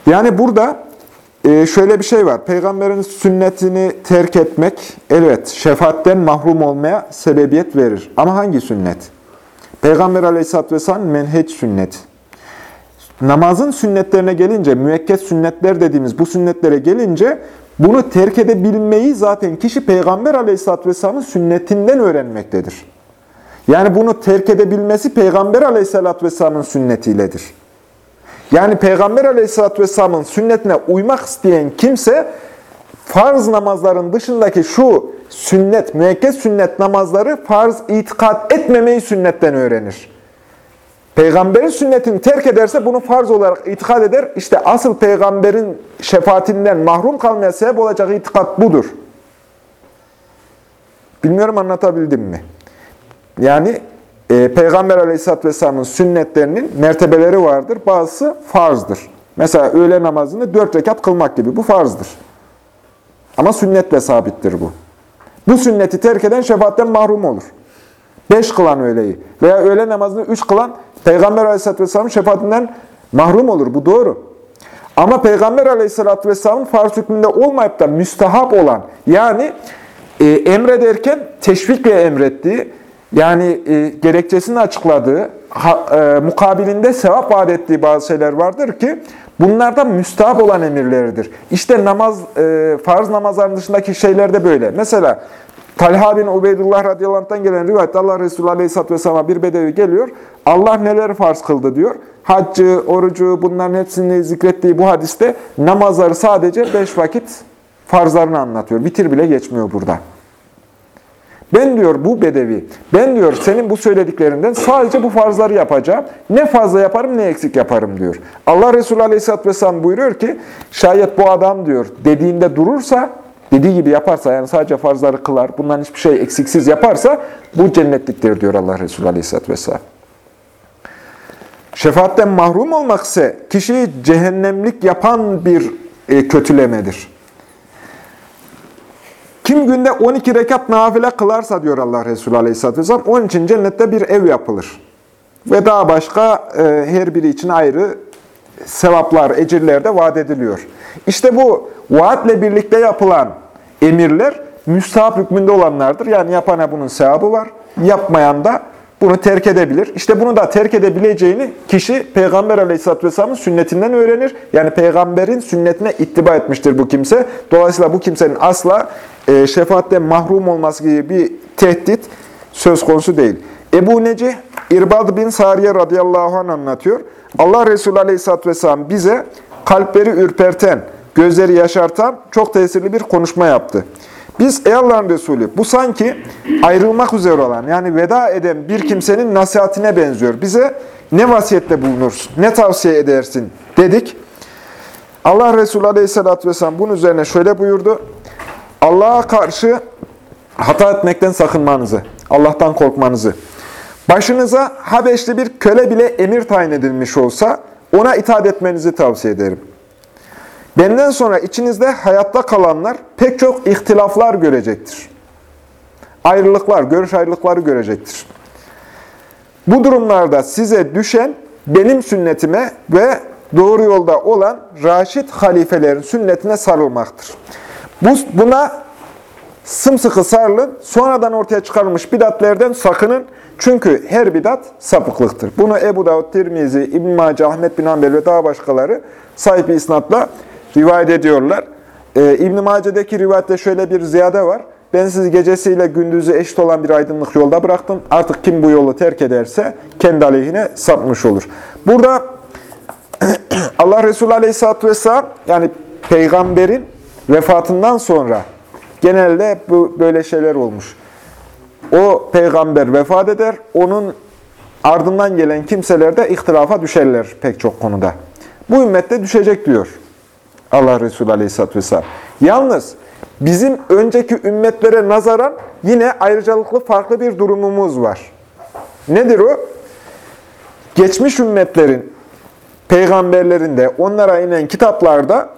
Yani burada e, şöyle bir şey var. Peygamberin sünnetini terk etmek, evet şefaatten mahrum olmaya sebebiyet verir. Ama hangi sünnet? Peygamber aleyhisselatü vesselam menheç sünnet. Namazın sünnetlerine gelince, müekket sünnetler dediğimiz bu sünnetlere gelince bunu terk edebilmeyi zaten kişi Peygamber aleyhisselatü vesselamın sünnetinden öğrenmektedir. Yani bunu terk edebilmesi Peygamber aleyhisselatü vesselamın sünnetiyledir. Yani Peygamber aleyhisselatü vesselamın sünnetine uymak isteyen kimse farz namazların dışındaki şu sünnet, müekket sünnet namazları farz itikat etmemeyi sünnetten öğrenir. Peygamberin sünnetini terk ederse bunu farz olarak itikad eder. İşte asıl peygamberin şefaatinden mahrum kalmaya sebep olacak itikat budur. Bilmiyorum anlatabildim mi? Yani e, Peygamber Aleyhisselatü Vesselam'ın sünnetlerinin mertebeleri vardır. Bazısı farzdır. Mesela öğle namazını dört rekat kılmak gibi. Bu farzdır. Ama sünnetle sabittir bu. Bu sünneti terk eden şefaatten mahrum olur. Beş kılan öğleyi veya öğle namazını üç kılan Peygamber Aleyhisselatü Vesselam'ın şefaatinden mahrum olur. Bu doğru. Ama Peygamber Aleyhisselatü Vesselam'ın farz hükmünde olmayıp da müstahap olan yani e, emrederken teşvikle emrettiği yani e, gerekçesini açıkladığı, ha, e, mukabilinde sevap vaat ettiği bazı şeyler vardır ki bunlar da müstahap olan emirleridir. İşte namaz, e, farz namazların dışındaki şeyler de böyle. Mesela Talha bin Ubeydullah radıyallahu gelen rivayette Allah Resulü aleyhisselatü vesselam'a bir bedevi geliyor. Allah neler farz kıldı diyor. Haccı, orucu bunların hepsini zikrettiği bu hadiste namazları sadece beş vakit farzlarını anlatıyor. Bitir bile geçmiyor burada. Ben diyor bu bedevi, ben diyor senin bu söylediklerinden sadece bu farzları yapacağım. Ne fazla yaparım ne eksik yaparım diyor. Allah Resulü Aleyhisselatü Vesselam buyuruyor ki şayet bu adam diyor dediğinde durursa, dediği gibi yaparsa yani sadece farzları kılar, bundan hiçbir şey eksiksiz yaparsa bu cennetliktir diyor Allah Resulü Aleyhisselatü Vesselam. Şefaatten mahrum olmak ise kişiyi cehennemlik yapan bir e, kötülemedir. Kim günde 12 rekat nafile kılarsa diyor Allah Resulü Aleyhisselatü Vesselam, onun için cennette bir ev yapılır. Ve daha başka e, her biri için ayrı sevaplar, ecirler de vaat ediliyor. İşte bu vaatle birlikte yapılan emirler müstahap hükmünde olanlardır. Yani yapana bunun sevabı var, yapmayan da bunu terk edebilir. İşte bunu da terk edebileceğini kişi Peygamber Aleyhisselatü Vesselam'ın sünnetinden öğrenir. Yani peygamberin sünnetine ittiba etmiştir bu kimse. Dolayısıyla bu kimsenin asla e, şefaatten mahrum olması gibi bir tehdit söz konusu değil. Ebu Necih, İrbad bin Sariye radıyallahu anh anlatıyor. Allah Resulü Aleyhisselatü Vesselam bize kalpleri ürperten, gözleri yaşartan çok tesirli bir konuşma yaptı. Biz ey Allah'ın Resulü bu sanki ayrılmak üzere olan yani veda eden bir kimsenin nasihatine benziyor. Bize ne vasiyette bulunursun, ne tavsiye edersin dedik. Allah Resulü Aleyhisselatü Vesselam bunun üzerine şöyle buyurdu. Allah'a karşı hata etmekten sakınmanızı, Allah'tan korkmanızı, başınıza Habeşli bir köle bile emir tayin edilmiş olsa ona itaat etmenizi tavsiye ederim. Benden sonra içinizde hayatta kalanlar pek çok ihtilaflar görecektir. Ayrılıklar, görüş ayrılıkları görecektir. Bu durumlarda size düşen benim sünnetime ve doğru yolda olan raşit halifelerin sünnetine sarılmaktır. Bu, buna sımsıkı sarılın, sonradan ortaya çıkarılmış bidatlerden sakının. Çünkü her bidat sapıklıktır. Bunu Ebu Davud, Tirmizi, İbn-i Mace, Ahmet bin Hanbel ve daha başkaları sahip isnatla rivayet ediyorlar. Ee, İbn-i Mace'deki rivayette şöyle bir ziyade var. Ben sizi gecesiyle gündüzü eşit olan bir aydınlık yolda bıraktım. Artık kim bu yolu terk ederse kendi aleyhine sapmış olur. Burada Allah Resulü Aleyhisselatü Vesselam yani peygamberin vefatından sonra genelde bu böyle şeyler olmuş. O peygamber vefat eder, onun ardından gelen kimseler de ihtilafa düşerler pek çok konuda. Bu ümmette düşecek diyor Allah Resulü Aleyhisselatü Vesselam. Yalnız bizim önceki ümmetlere nazaran yine ayrıcalıklı farklı bir durumumuz var. Nedir o? Geçmiş ümmetlerin peygamberlerinde, onlara inen kitaplarda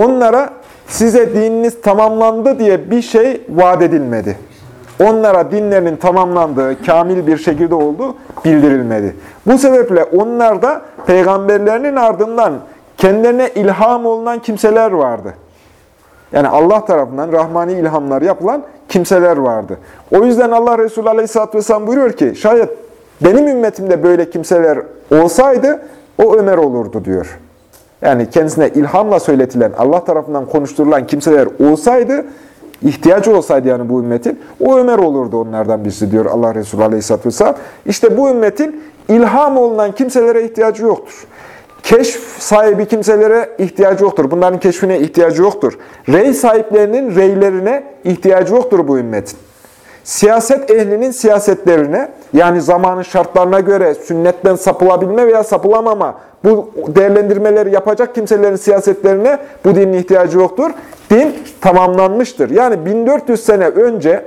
onlara size dininiz tamamlandı diye bir şey vaat edilmedi. Onlara dinlerinin tamamlandığı, kamil bir şekilde olduğu bildirilmedi. Bu sebeple onlar da peygamberlerinin ardından kendilerine ilham olunan kimseler vardı. Yani Allah tarafından rahmani ilhamlar yapılan kimseler vardı. O yüzden Allah Resulü Aleyhisselatü Vesselam buyuruyor ki, şayet benim ümmetimde böyle kimseler olsaydı, o Ömer olurdu diyor. Yani kendisine ilhamla söyletilen, Allah tarafından konuşturulan kimseler olsaydı, ihtiyacı olsaydı yani bu ümmetin, o Ömer olurdu onlardan birisi diyor Allah Resulü Aleyhisselatü Vesselam. İşte bu ümmetin ilham olunan kimselere ihtiyacı yoktur. Keşf sahibi kimselere ihtiyacı yoktur. Bunların keşfine ihtiyacı yoktur. Rey sahiplerinin reylerine ihtiyacı yoktur bu ümmetin. Siyaset ehlinin siyasetlerine, yani zamanın şartlarına göre sünnetten sapılabilme veya sapılamama, bu değerlendirmeleri yapacak kimselerin siyasetlerine bu dinin ihtiyacı yoktur. Din tamamlanmıştır. Yani 1400 sene önce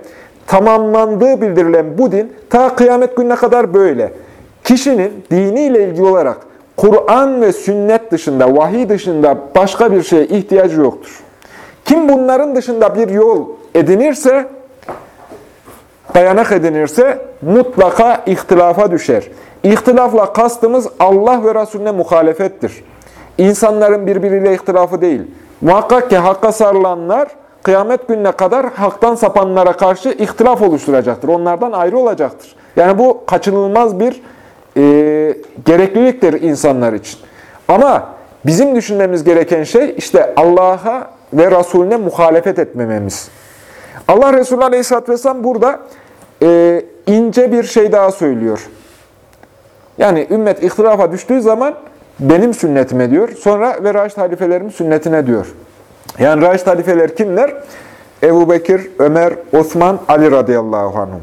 tamamlandığı bildirilen bu din ta kıyamet gününe kadar böyle. Kişinin diniyle ilgili olarak Kur'an ve sünnet dışında, vahiy dışında başka bir şeye ihtiyacı yoktur. Kim bunların dışında bir yol edinirse, dayanak edinirse mutlaka ihtilafa düşer. İhtilafla kastımız Allah ve Resulüne muhalefettir. İnsanların birbiriyle ihtilafı değil. Muhakkak ki hakka sarılanlar kıyamet gününe kadar haktan sapanlara karşı ihtilaf oluşturacaktır. Onlardan ayrı olacaktır. Yani bu kaçınılmaz bir e, gerekliliktir insanlar için. Ama bizim düşünmemiz gereken şey işte Allah'a ve Resulüne muhalefet etmememiz. Allah Resulü Aleyhisselatü Vesselam burada e, ince bir şey daha söylüyor. Yani ümmet ihtilafa düştüğü zaman benim sünnetime diyor. Sonra ve Raşid halifelerimin sünnetine diyor. Yani Raşid halifeler kimler? Ebu Bekir, Ömer, Osman, Ali radıyallahu anhum.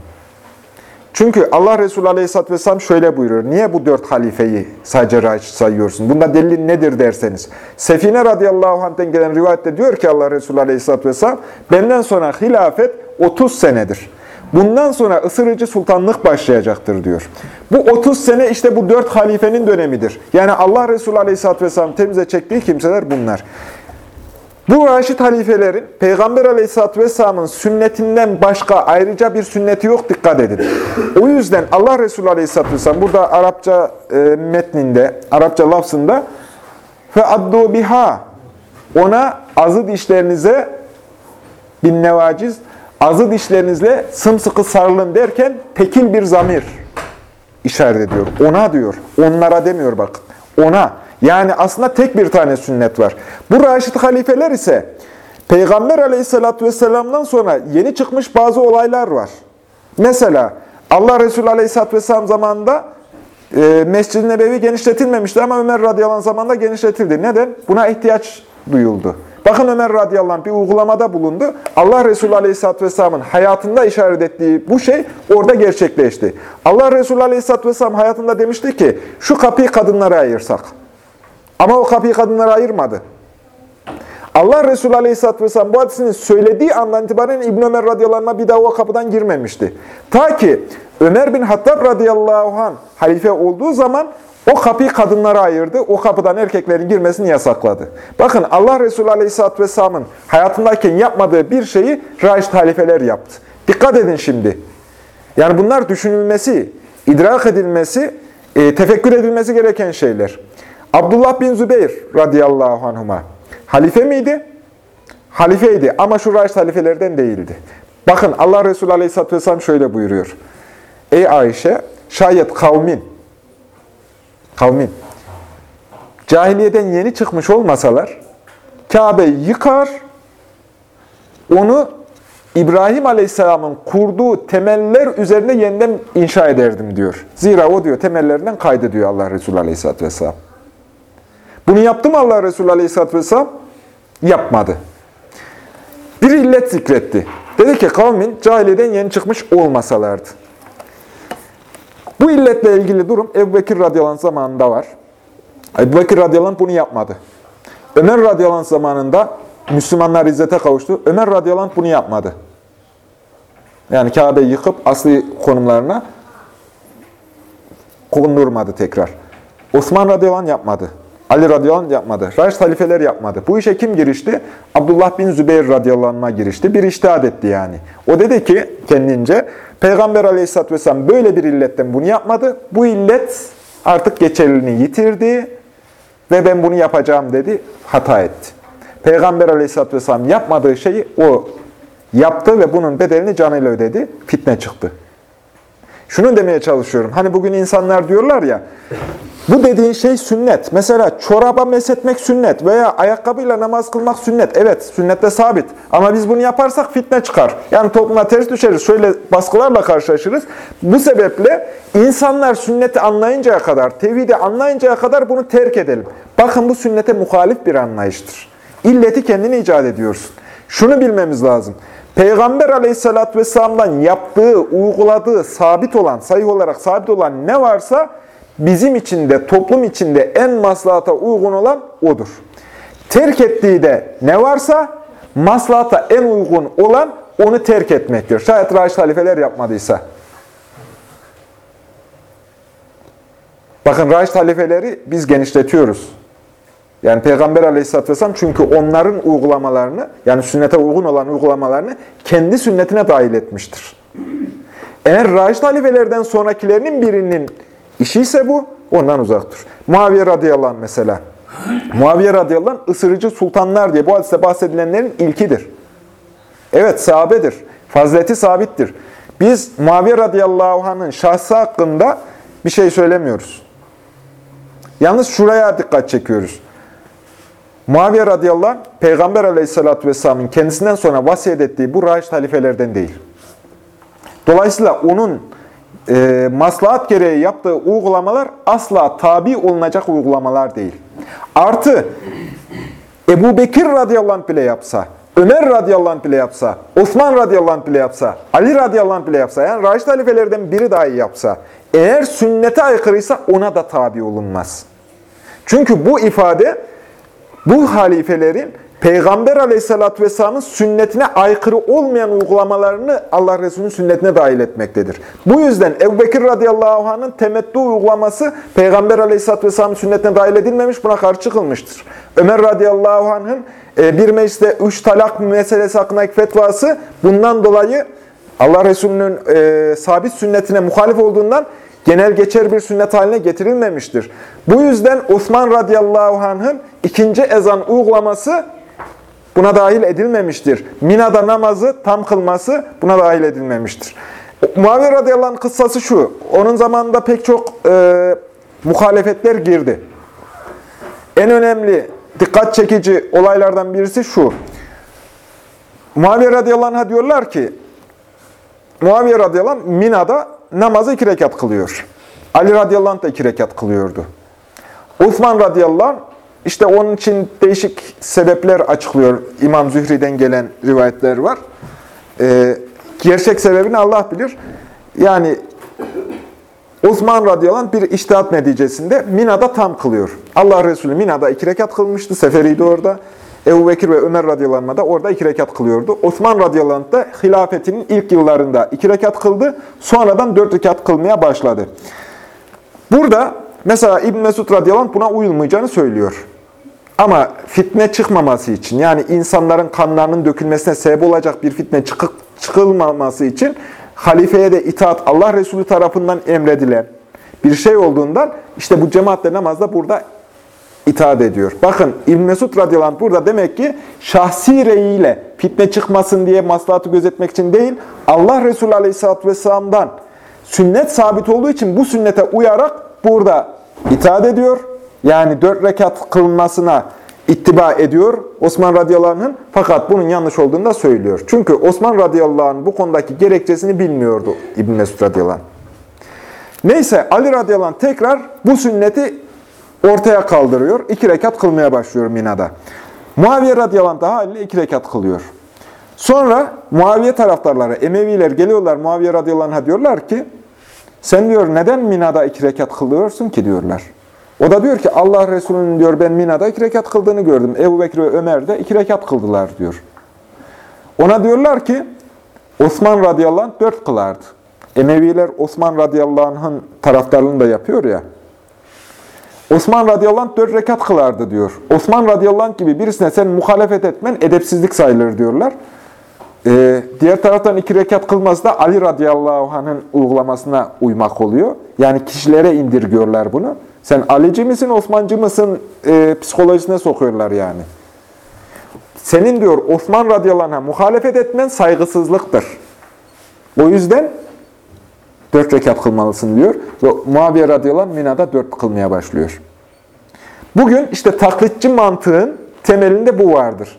Çünkü Allah Resulü Aleyhisselatü Vesselam şöyle buyuruyor. Niye bu dört halifeyi sadece Raşid sayıyorsun? Bunda delil nedir derseniz. Sefine radıyallahu anh'ten gelen rivayette diyor ki Allah Resulü Aleyhisselatü Vesselam, benden sonra hilafet 30 senedir. Bundan sonra ısırıcı sultanlık başlayacaktır diyor. Bu 30 sene işte bu dört halifenin dönemidir. Yani Allah Resulü Aleyhisselatü Vesselam temize çektiği kimseler bunlar. Bu Raşid halifelerin Peygamber Aleyhisselatü Vesselam'ın sünnetinden başka ayrıca bir sünneti yok dikkat edin. O yüzden Allah Resulü Aleyhisselatü Vesselam burada Arapça e, metninde, Arapça lafzında fe addu biha ona azı dişlerinize bin nevaciz azı dişlerinizle sımsıkı sarılın derken tekil bir zamir işaret ediyor. Ona diyor. Onlara demiyor bakın. Ona. Yani aslında tek bir tane sünnet var. Bu Raşid halifeler ise Peygamber aleyhissalatü vesselam'dan sonra yeni çıkmış bazı olaylar var. Mesela Allah Resulü aleyhissalatü vesselam zamanında e, Mescid-i Nebevi genişletilmemişti ama Ömer radıyallahu zamanında genişletildi. Neden? Buna ihtiyaç duyuldu. Bakın Ömer radıyallahu bir uygulamada bulundu. Allah Resulü aleyhisselatü vesselamın hayatında işaret ettiği bu şey orada gerçekleşti. Allah Resulü aleyhisselatü vesselam hayatında demişti ki şu kapıyı kadınlara ayırsak. Ama o kapıyı kadınlara ayırmadı. Allah Resulü Aleyhisselatü Vesselam bu hadisini söylediği andan itibaren İbn Ömer radıyallahu bir daha o kapıdan girmemişti. Ta ki Ömer bin Hattab radıyallahu anh halife olduğu zaman o kapıyı kadınlara ayırdı. O kapıdan erkeklerin girmesini yasakladı. Bakın Allah Resulü Aleyhisselatü Vesselam'ın hayatındayken yapmadığı bir şeyi Raşid halifeler yaptı. Dikkat edin şimdi. Yani bunlar düşünülmesi, idrak edilmesi e, tefekkür edilmesi gereken şeyler. Abdullah bin Zübeyir radıyallahu anhuma halife miydi? Halifeydi ama şu Raşid halifelerden değildi. Bakın Allah Resulü aleyhisselatü vesselam şöyle buyuruyor. Ey Ayşe, şayet kavmin, kavmin, cahiliyeden yeni çıkmış olmasalar, Kabe'yi yıkar, onu İbrahim Aleyhisselam'ın kurduğu temeller üzerine yeniden inşa ederdim diyor. Zira o diyor temellerinden kaydı diyor Allah Resulü Aleyhisselatü Vesselam. Bunu yaptı mı Allah Resulü Aleyhisselatü Vesselam? Yapmadı. Bir illet zikretti. Dedi ki kavmin cahiliyeden yeni çıkmış olmasalardı. Bu illetle ilgili durum Ebu Bekir radıyallahu zamanında var. Ebu Bekir radıyallahu bunu yapmadı. Ömer radıyallahu zamanında Müslümanlar izzete kavuştu. Ömer radıyallahu bunu yapmadı. Yani Kabe'yi yıkıp asli konumlarına kondurmadı tekrar. Osman radıyallahu yapmadı. Ali radıyallahu anh yapmadı. Raşid halifeler yapmadı. Bu işe kim girişti? Abdullah bin Zübeyir radıyallahu girişti. Bir iştihad etti yani. O dedi ki kendince, Peygamber aleyhisselatü vesselam böyle bir illetten bunu yapmadı. Bu illet artık geçerliliğini yitirdi ve ben bunu yapacağım dedi. Hata etti. Peygamber aleyhisselatü vesselam yapmadığı şeyi o yaptı ve bunun bedelini canıyla ödedi. Fitne çıktı. Şunu demeye çalışıyorum. Hani bugün insanlar diyorlar ya, bu dediğin şey sünnet. Mesela çoraba mesetmek sünnet veya ayakkabıyla namaz kılmak sünnet. Evet, sünnette sabit. Ama biz bunu yaparsak fitne çıkar. Yani topluma ters düşeriz. Şöyle baskılarla karşılaşırız. Bu sebeple insanlar sünneti anlayıncaya kadar, tevhidi anlayıncaya kadar bunu terk edelim. Bakın bu sünnete muhalif bir anlayıştır. İlleti kendini icat ediyorsun. Şunu bilmemiz lazım. Peygamber aleyhissalatü vesselam'dan yaptığı, uyguladığı, sabit olan, sayı olarak sabit olan ne varsa bizim içinde, toplum içinde en maslahata uygun olan odur. Terk ettiği de ne varsa maslahata en uygun olan onu terk etmektir. Şayet Raşid halifeler yapmadıysa. Bakın Raşid halifeleri biz genişletiyoruz. Yani Peygamber aleyhisselatü vesselam çünkü onların uygulamalarını, yani sünnete uygun olan uygulamalarını kendi sünnetine dahil etmiştir. Eğer Raşid halifelerden sonrakilerinin birinin işi ise bu, ondan uzaktır. Muaviye radıyallahu anh mesela. Muaviye radıyallahu anh ısırıcı sultanlar diye bu hadiste bahsedilenlerin ilkidir. Evet sahabedir. Fazileti sabittir. Biz Muaviye radıyallahu anh'ın şahsı hakkında bir şey söylemiyoruz. Yalnız şuraya dikkat çekiyoruz. Muaviye radıyallahu anh, Peygamber aleyhissalatü vesselamın kendisinden sonra vasiyet ettiği bu raşid halifelerden değil. Dolayısıyla onun e, maslahat gereği yaptığı uygulamalar asla tabi olunacak uygulamalar değil. Artı Ebu Bekir radıyallahu anh bile yapsa, Ömer radıyallahu anh bile yapsa, Osman radıyallahu anh bile yapsa, Ali radıyallahu anh bile yapsa, yani raşid halifelerden biri dahi yapsa, eğer sünnete aykırıysa ona da tabi olunmaz. Çünkü bu ifade bu halifelerin Peygamber aleyhissalatü vesselamın sünnetine aykırı olmayan uygulamalarını Allah Resulü'nün sünnetine dahil etmektedir. Bu yüzden Ebu Bekir radıyallahu anh'ın temettü uygulaması Peygamber aleyhissalatü vesselamın sünnetine dahil edilmemiş, buna karşı çıkılmıştır. Ömer radıyallahu anh'ın e, bir mecliste üç talak meselesi hakkındaki fetvası bundan dolayı Allah Resulü'nün e, sabit sünnetine muhalif olduğundan genel geçer bir sünnet haline getirilmemiştir. Bu yüzden Osman radıyallahu anh'ın ikinci ezan uygulaması buna dahil edilmemiştir. Mina'da namazı tam kılması buna dahil edilmemiştir. Muaviye radıyallahu anh kıssası şu, onun zamanında pek çok e, muhalefetler girdi. En önemli, dikkat çekici olaylardan birisi şu. Muaviye radıyallahu anh'a diyorlar ki, Muaviye radıyallahu anh Mina'da namazı iki rekat kılıyor. Ali radıyallahu anh da iki rekat kılıyordu. Osman radıyallahu anh, işte onun için değişik sebepler açıklıyor. İmam Zühri'den gelen rivayetler var. Ee, gerçek sebebini Allah bilir. Yani Osman radıyallahu anh bir iştihat neticesinde Mina'da tam kılıyor. Allah Resulü Mina'da iki rekat kılmıştı. Seferiydi orada. Ebu Bekir ve Ömer radıyallahu da orada iki rekat kılıyordu. Osman radıyallahu da hilafetinin ilk yıllarında iki rekat kıldı. Sonradan dört rekat kılmaya başladı. Burada mesela İbn Mesud radıyallahu buna uyulmayacağını söylüyor. Ama fitne çıkmaması için yani insanların kanlarının dökülmesine sebep olacak bir fitne çıkıp çıkılmaması için halifeye de itaat Allah Resulü tarafından emredilen bir şey olduğundan işte bu cemaatle namazda burada itaat ediyor. Bakın İbn Mesud radıyallahu burada demek ki şahsi reyiyle fitne çıkmasın diye maslahatı gözetmek için değil, Allah Resulü aleyhisselatü vesselam'dan sünnet sabit olduğu için bu sünnete uyarak burada itaat ediyor. Yani dört rekat kılınmasına ittiba ediyor Osman radıyallahu anh'ın fakat bunun yanlış olduğunu da söylüyor. Çünkü Osman radıyallahu anh bu konudaki gerekçesini bilmiyordu İbn Mesud radıyallahu anh. Neyse Ali radıyallahu anh tekrar bu sünneti ortaya kaldırıyor. iki rekat kılmaya başlıyor Mina'da. Muaviye radıyallahu anh haliyle iki rekat kılıyor. Sonra Muaviye taraftarları, Emeviler geliyorlar Muaviye radıyallahu anh'a diyorlar ki sen diyor neden Mina'da iki rekat kılıyorsun ki diyorlar. O da diyor ki Allah Resulü'nün diyor ben Mina'da iki rekat kıldığını gördüm. Ebu Bekir ve Ömer de iki rekat kıldılar diyor. Ona diyorlar ki Osman radıyallahu anh dört kılardı. Emeviler Osman radıyallahu anh'ın taraftarlığını da yapıyor ya. Osman radıyallahu dört rekat kılardı diyor. Osman radıyallahu gibi birisine sen muhalefet etmen edepsizlik sayılır diyorlar. Ee, diğer taraftan iki rekat kılması da Ali radıyallahu anh'ın uygulamasına uymak oluyor. Yani kişilere indirgiyorlar bunu. Sen Alici misin, Osmancı mısın e, psikolojisine sokuyorlar yani. Senin diyor Osman radıyallahu anh'a muhalefet etmen saygısızlıktır. O yüzden dört rekat kılmalısın diyor. Ve Muaviye radıyallahu anh Mina'da dört kılmaya başlıyor. Bugün işte taklitçi mantığın temelinde bu vardır.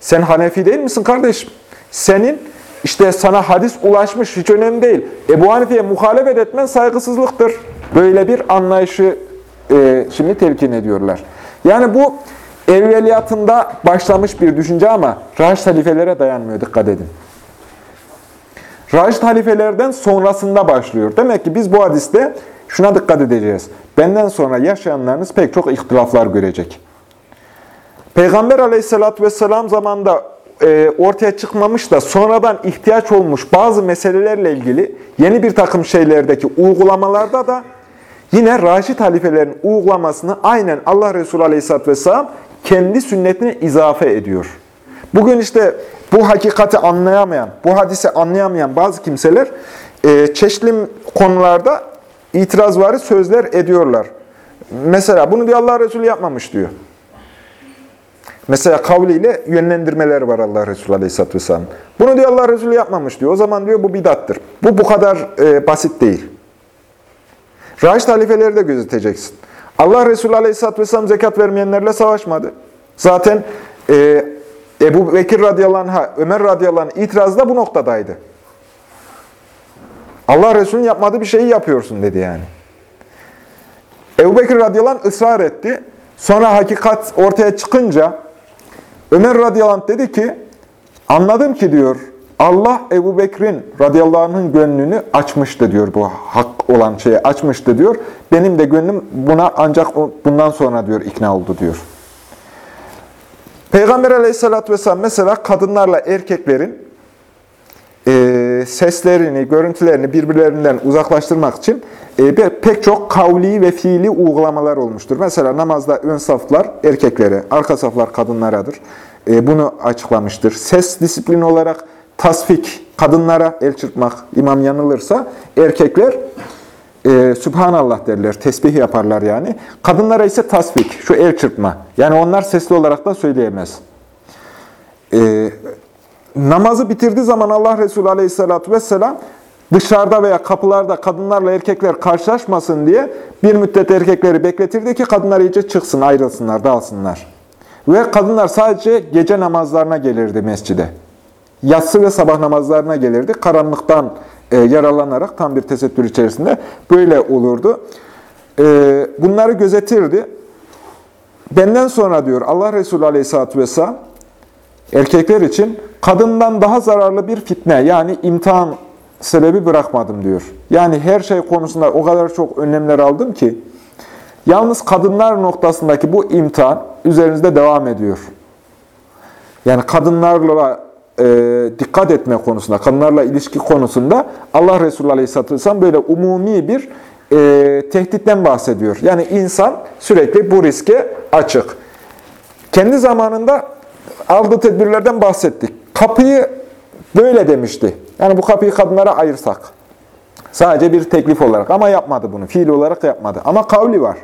Sen Hanefi değil misin kardeşim? Senin işte sana hadis ulaşmış hiç önemli değil. Ebu Hanife'ye muhalefet etmen saygısızlıktır. Böyle bir anlayışı e, şimdi telkin ediyorlar. Yani bu evveliyatında başlamış bir düşünce ama Raşid halifelere dayanmıyor. Dikkat edin. Raşid halifelerden sonrasında başlıyor. Demek ki biz bu hadiste şuna dikkat edeceğiz. Benden sonra yaşayanlarınız pek çok ihtilaflar görecek. Peygamber aleyhissalatü vesselam zamanında e, ortaya çıkmamış da sonradan ihtiyaç olmuş bazı meselelerle ilgili yeni bir takım şeylerdeki uygulamalarda da yine Raşid halifelerin uygulamasını aynen Allah Resulü aleyhissalatü vesselam kendi sünnetine izafe ediyor. Bugün işte bu hakikati anlayamayan, bu hadisi anlayamayan bazı kimseler e, çeşitli konularda itirazvari sözler ediyorlar. Mesela bunu diyor Allah Resulü yapmamış diyor. Mesela kavliyle yönlendirmeler var Allah Resulü Aleyhisselatü Vesselam. Bunu diyor Allah Resulü yapmamış diyor. O zaman diyor bu bidattır. Bu bu kadar e, basit değil. Raşid halifeleri de gözeteceksin. Allah Resulü Aleyhisselatü Vesselam zekat vermeyenlerle savaşmadı. Zaten e, Ebu Bekir radıyallahu anh'a, Ömer radıyallahu anh itirazı da bu noktadaydı. Allah Resulü'nün yapmadığı bir şeyi yapıyorsun dedi yani. Ebu Bekir radıyallahu anh ısrar etti. Sonra hakikat ortaya çıkınca Ömer radıyallahu anh dedi ki, anladım ki diyor, Allah Ebu Bekir'in radıyallahu anh'ın gönlünü açmıştı diyor bu hak olan şeyi açmıştı diyor. Benim de gönlüm buna ancak bundan sonra diyor ikna oldu diyor. Peygamber aleyhissalatü vesselam mesela kadınlarla erkeklerin e, seslerini, görüntülerini birbirlerinden uzaklaştırmak için e, pek çok kavli ve fiili uygulamalar olmuştur. Mesela namazda ön saflar erkeklere, arka saflar kadınlaradır. E, bunu açıklamıştır. Ses disiplini olarak tasfik, kadınlara el çırpmak, imam yanılırsa erkekler e, Sübhanallah derler, tesbih yaparlar yani. Kadınlara ise tasfik, şu el çırpma. Yani onlar sesli olarak da söyleyemez. E, namazı bitirdiği zaman Allah Resulü Aleyhisselatü vesselam dışarıda veya kapılarda kadınlarla erkekler karşılaşmasın diye bir müddet erkekleri bekletirdi ki kadınlar iyice çıksın, ayrılsınlar, dağılsınlar. Ve kadınlar sadece gece namazlarına gelirdi mescide. Yatsı ve sabah namazlarına gelirdi. Karanlıktan e, yaralanarak tam bir tesettür içerisinde böyle olurdu. E, bunları gözetirdi. Benden sonra diyor Allah Resulü Aleyhisselatü Vesselam erkekler için kadından daha zararlı bir fitne yani imtihan sebebi bırakmadım diyor. Yani her şey konusunda o kadar çok önlemler aldım ki yalnız kadınlar noktasındaki bu imtihan üzerinizde devam ediyor. Yani kadınlarla e, dikkat etme konusunda, kadınlarla ilişki konusunda Allah Resulü Aleyhisselatü Vesselam böyle umumi bir e, tehditten bahsediyor. Yani insan sürekli bu riske açık. Kendi zamanında aldığı tedbirlerden bahsettik. Kapıyı böyle demişti. Yani bu kapıyı kadınlara ayırsak. Sadece bir teklif olarak ama yapmadı bunu. Fiil olarak yapmadı. Ama kavli var.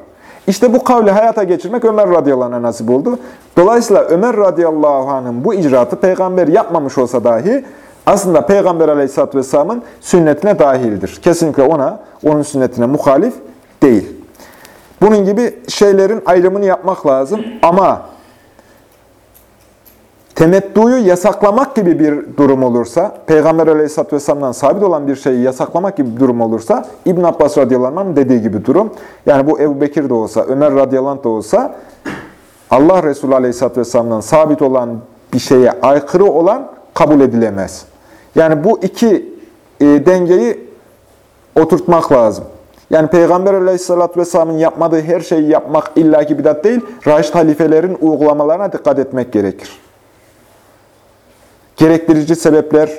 İşte bu kavli hayata geçirmek Ömer radıyallahu anh'a nasip oldu. Dolayısıyla Ömer radıyallahu anh'ın bu icraatı peygamber yapmamış olsa dahi aslında peygamber aleyhisselatü vesselamın sünnetine dahildir. Kesinlikle ona, onun sünnetine muhalif değil. Bunun gibi şeylerin ayrımını yapmak lazım ama temettuyu yasaklamak gibi bir durum olursa, Peygamber aleyhisselatü vesselam'dan sabit olan bir şeyi yasaklamak gibi bir durum olursa, İbn Abbas radıyallahu dediği gibi durum, yani bu Ebu Bekir de olsa, Ömer radıyallahu da olsa, Allah Resulü aleyhisselatü vesselam'dan sabit olan bir şeye aykırı olan kabul edilemez. Yani bu iki e, dengeyi oturtmak lazım. Yani Peygamber aleyhissalatü vesselamın yapmadığı her şeyi yapmak illaki bidat değil, Raşid halifelerin uygulamalarına dikkat etmek gerekir. Gerektirici sebepler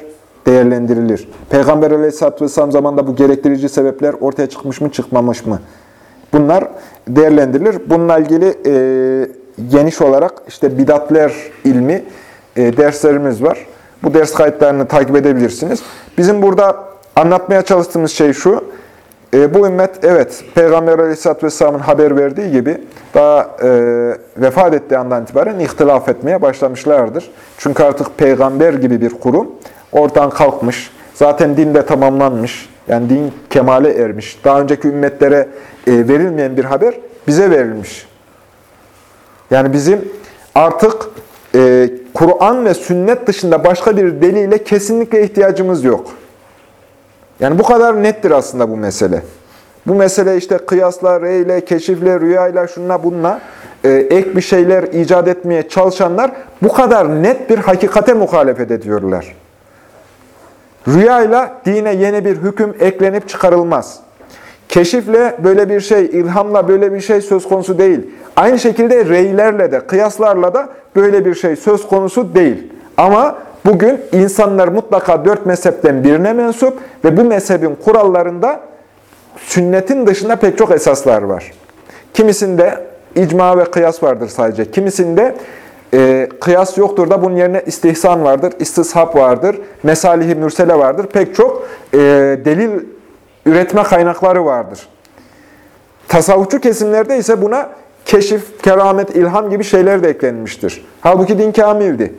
değerlendirilir. Peygamber aleyhissalatü vesselam zamanında bu gerektirici sebepler ortaya çıkmış mı çıkmamış mı? Bunlar değerlendirilir. Bununla ilgili e, geniş olarak işte bidatler ilmi e, derslerimiz var. Bu ders kayıtlarını takip edebilirsiniz. Bizim burada anlatmaya çalıştığımız şey şu. E, bu ümmet evet Peygamber Aleyhisselatü Vesselam'ın haber verdiği gibi daha e, vefat ettiği andan itibaren ihtilaf etmeye başlamışlardır. Çünkü artık peygamber gibi bir kurum oradan kalkmış. Zaten din de tamamlanmış. Yani din kemale ermiş. Daha önceki ümmetlere e, verilmeyen bir haber bize verilmiş. Yani bizim artık e, Kur'an ve sünnet dışında başka bir delile kesinlikle ihtiyacımız yok. Yani bu kadar nettir aslında bu mesele. Bu mesele işte kıyasla, reyle, keşifle, rüyayla, şunla bununla e, ek bir şeyler icat etmeye çalışanlar bu kadar net bir hakikate muhalefet ediyorlar. Rüyayla dine yeni bir hüküm eklenip çıkarılmaz. Keşifle böyle bir şey, ilhamla böyle bir şey söz konusu değil. Aynı şekilde reylerle de, kıyaslarla da böyle bir şey söz konusu değil. Ama bugün insanlar mutlaka dört mezhepten birine mensup ve bu mezhebin kurallarında sünnetin dışında pek çok esaslar var. Kimisinde icma ve kıyas vardır sadece. Kimisinde e, kıyas yoktur da bunun yerine istihsan vardır, istishab vardır, mesalih-i mürsele vardır. Pek çok e, delil üretme kaynakları vardır. Tasavvufçu kesimlerde ise buna keşif, keramet, ilham gibi şeyler de eklenmiştir. Halbuki din kamildi.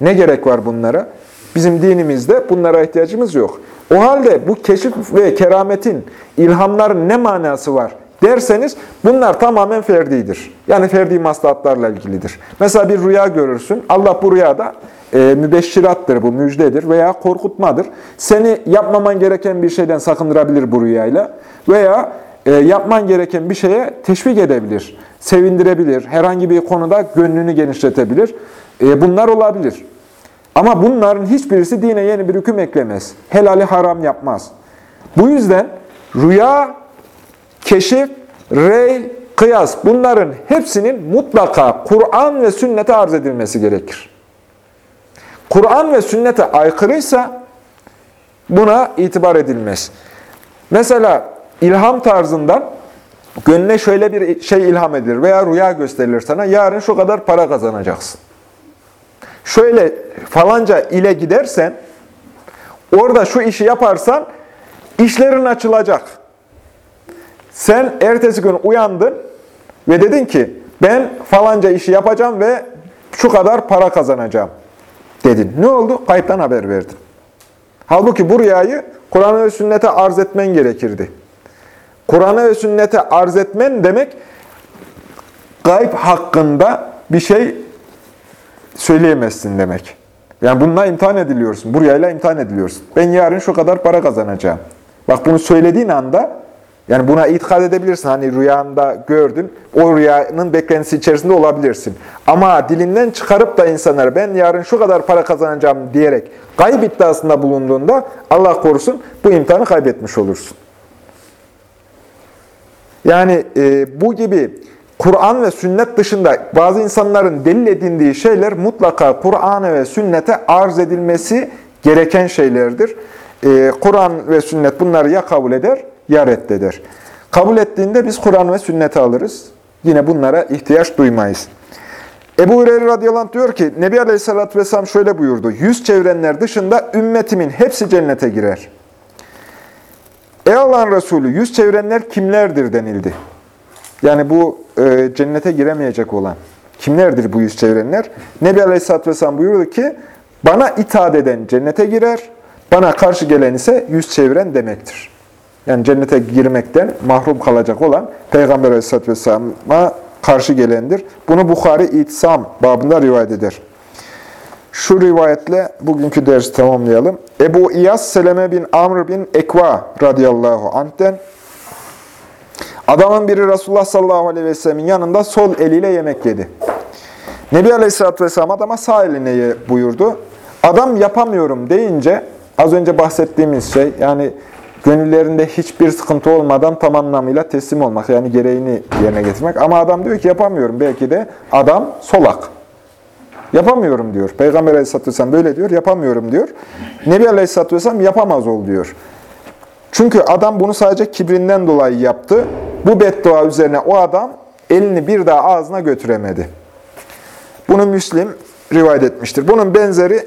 Ne gerek var bunlara? Bizim dinimizde bunlara ihtiyacımız yok. O halde bu keşif ve kerametin, ilhamların ne manası var derseniz bunlar tamamen ferdidir. Yani ferdi maslahatlarla ilgilidir. Mesela bir rüya görürsün. Allah bu rüyada e, mübeşşirattır, bu müjdedir veya korkutmadır. Seni yapmaman gereken bir şeyden sakındırabilir bu rüyayla veya e, yapman gereken bir şeye teşvik edebilir, sevindirebilir, herhangi bir konuda gönlünü genişletebilir. E, bunlar olabilir. Ama bunların hiçbirisi dine yeni bir hüküm eklemez. Helali haram yapmaz. Bu yüzden rüya, keşif, rey, kıyas bunların hepsinin mutlaka Kur'an ve sünnete arz edilmesi gerekir. Kur'an ve sünnete aykırıysa buna itibar edilmez. Mesela ilham tarzından gönlüne şöyle bir şey ilham edilir veya rüya gösterilir sana. Yarın şu kadar para kazanacaksın. Şöyle falanca ile gidersen, orada şu işi yaparsan işlerin açılacak. Sen ertesi gün uyandın ve dedin ki ben falanca işi yapacağım ve şu kadar para kazanacağım dedin. Ne oldu? Kayıptan haber verdin. Halbuki bu rüyayı Kur'an ve sünnete arz etmen gerekirdi. Kur'an'a ve sünnete arz etmen demek gayb hakkında bir şey söyleyemezsin demek. Yani bununla imtihan ediliyorsun. Bu rüyayla imtihan ediliyorsun. Ben yarın şu kadar para kazanacağım. Bak bunu söylediğin anda yani buna itikad edebilirsin. Hani rüyanda gördün, o rüyanın beklentisi içerisinde olabilirsin. Ama dilinden çıkarıp da insanlara ben yarın şu kadar para kazanacağım diyerek gayb iddiasında bulunduğunda Allah korusun bu imtihanı kaybetmiş olursun. Yani e, bu gibi Kur'an ve sünnet dışında bazı insanların delil edindiği şeyler mutlaka Kur'an'a ve sünnete arz edilmesi gereken şeylerdir. Ee, Kur'an ve sünnet bunları ya kabul eder ya reddeder. Kabul ettiğinde biz Kur'an ve sünneti alırız. Yine bunlara ihtiyaç duymayız. Ebu Hureyre radıyallahu anh diyor ki, Nebi Aleyhisselatü Vesselam şöyle buyurdu. Yüz çevrenler dışında ümmetimin hepsi cennete girer. Ey Allah'ın Resulü yüz çevirenler kimlerdir denildi. Yani bu e, cennete giremeyecek olan kimlerdir bu yüz çevirenler? Nebi Aleyhisselatü Vesselam buyurdu ki bana itaat eden cennete girer, bana karşı gelen ise yüz çeviren demektir. Yani cennete girmekten mahrum kalacak olan Peygamber Aleyhisselatü Vesselam'a karşı gelendir. Bunu Bukhari İtisam babında rivayet eder. Şu rivayetle bugünkü dersi tamamlayalım. Ebu İyas Seleme bin Amr bin Ekva radıyallahu anh'ten adamın biri Resulullah sallallahu aleyhi ve sellemin yanında sol eliyle yemek yedi. Nebi Aleyhisselatü Vesselam adama sağ eline ye buyurdu. Adam yapamıyorum deyince az önce bahsettiğimiz şey yani gönüllerinde hiçbir sıkıntı olmadan tam anlamıyla teslim olmak yani gereğini yerine getirmek. Ama adam diyor ki yapamıyorum. Belki de adam solak. Yapamıyorum diyor. Peygamber Aleyhisselatü Vesselam böyle diyor. Yapamıyorum diyor. Nebi Aleyhisselatü Vesselam yapamaz ol diyor. Çünkü adam bunu sadece kibrinden dolayı yaptı. Bu beddua üzerine o adam elini bir daha ağzına götüremedi. Bunu Müslim rivayet etmiştir. Bunun benzeri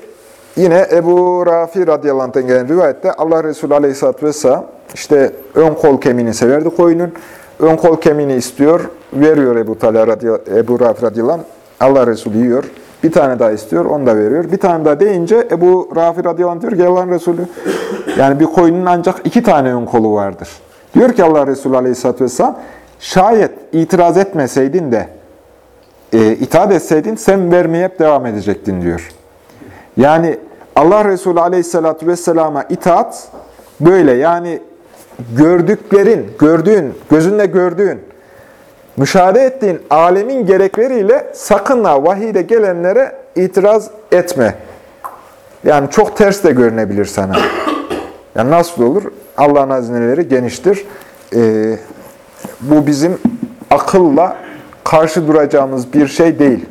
yine Ebu Rafi radıyallahu gelen rivayette Allah Resulü aleyhisselatü vesselam işte ön kol kemiğini severdi koyunun. Ön kol kemiğini istiyor, veriyor Ebu, Talha radıyallahu, Ebu Rafi radıyallahu anh. Allah Resulü yiyor. Bir tane daha istiyor, onu da veriyor. Bir tane daha deyince Ebu Rafi radıyallahu anh diyor ki Allah'ın Resulü, yani bir koyunun ancak iki tane ön kolu vardır. Diyor ki Allah Resulü aleyhisselatü vesselam, şayet itiraz etmeseydin de e, itaat etseydin sen vermeye hep devam edecektin diyor. Yani Allah Resulü aleyhissalatü vesselama itaat böyle yani gördüklerin, gördüğün, gözünle gördüğün, müşahede ettiğin alemin gerekleriyle sakınla vahide gelenlere itiraz etme. Yani çok ters de görünebilir sana. Yani nasıl olur? Allah'ın hazineleri geniştir. Ee, bu bizim akılla karşı duracağımız bir şey değil.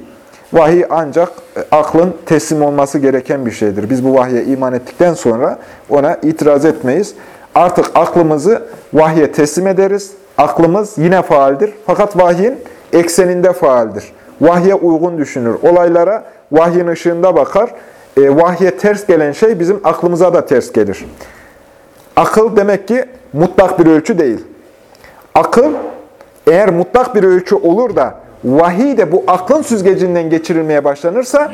Vahiy ancak e, aklın teslim olması gereken bir şeydir. Biz bu vahye iman ettikten sonra ona itiraz etmeyiz. Artık aklımızı vahye teslim ederiz. Aklımız yine faaldir. Fakat vahyin ekseninde faaldir. Vahye uygun düşünür. Olaylara vahyin ışığında bakar. E, vahye ters gelen şey bizim aklımıza da ters gelir. Akıl demek ki mutlak bir ölçü değil. Akıl eğer mutlak bir ölçü olur da vahiy de bu aklın süzgecinden geçirilmeye başlanırsa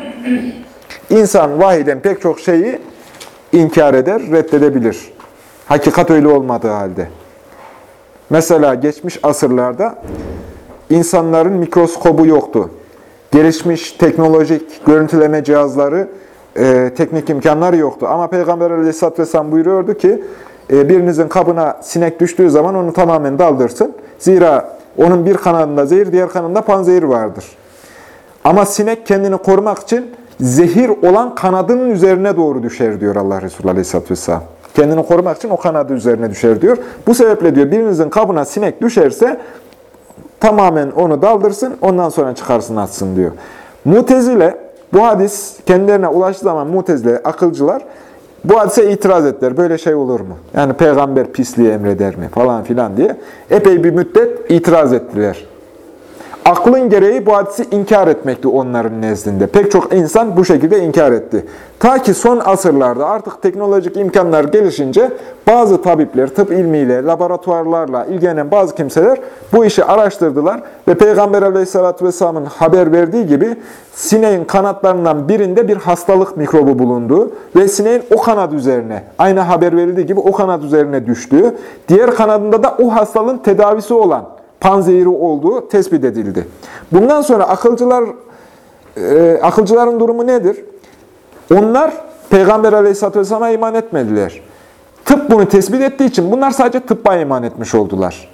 insan vahiyden pek çok şeyi inkar eder, reddedebilir. Hakikat öyle olmadığı halde. Mesela geçmiş asırlarda insanların mikroskobu yoktu. Gelişmiş teknolojik görüntüleme cihazları, e, teknik imkanları yoktu. Ama Peygamber Aleyhisselatü Vesselam buyuruyordu ki, birinizin kabına sinek düştüğü zaman onu tamamen daldırsın. Zira onun bir kanadında zehir, diğer kanadında panzehir vardır. Ama sinek kendini korumak için zehir olan kanadının üzerine doğru düşer diyor Allah Resulü Aleyhisselatü Vesselam. Kendini korumak için o kanadı üzerine düşer diyor. Bu sebeple diyor birinizin kabına sinek düşerse tamamen onu daldırsın, ondan sonra çıkarsın atsın diyor. Mutezile, bu hadis kendilerine ulaştığı zaman mutezile, akılcılar bu hadise itiraz ettiler. Böyle şey olur mu? Yani peygamber pisliği emreder mi? Falan filan diye. Epey bir müddet itiraz ettiler. Aklın gereği bu hadisi inkar etmekti onların nezdinde. Pek çok insan bu şekilde inkar etti. Ta ki son asırlarda artık teknolojik imkanlar gelişince bazı tabipler, tıp ilmiyle, laboratuvarlarla ilgilenen bazı kimseler bu işi araştırdılar ve Peygamber aleyhissalatü vesselamın haber verdiği gibi sineğin kanatlarından birinde bir hastalık mikrobu bulunduğu ve sineğin o kanat üzerine, aynı haber verildiği gibi o kanat üzerine düştüğü, diğer kanadında da o hastalığın tedavisi olan panzehiri olduğu tespit edildi. Bundan sonra akılcılar e, akılcıların durumu nedir? Onlar Peygamber Aleyhisselatü Vesselam'a iman etmediler. Tıp bunu tespit ettiği için bunlar sadece tıbba iman etmiş oldular.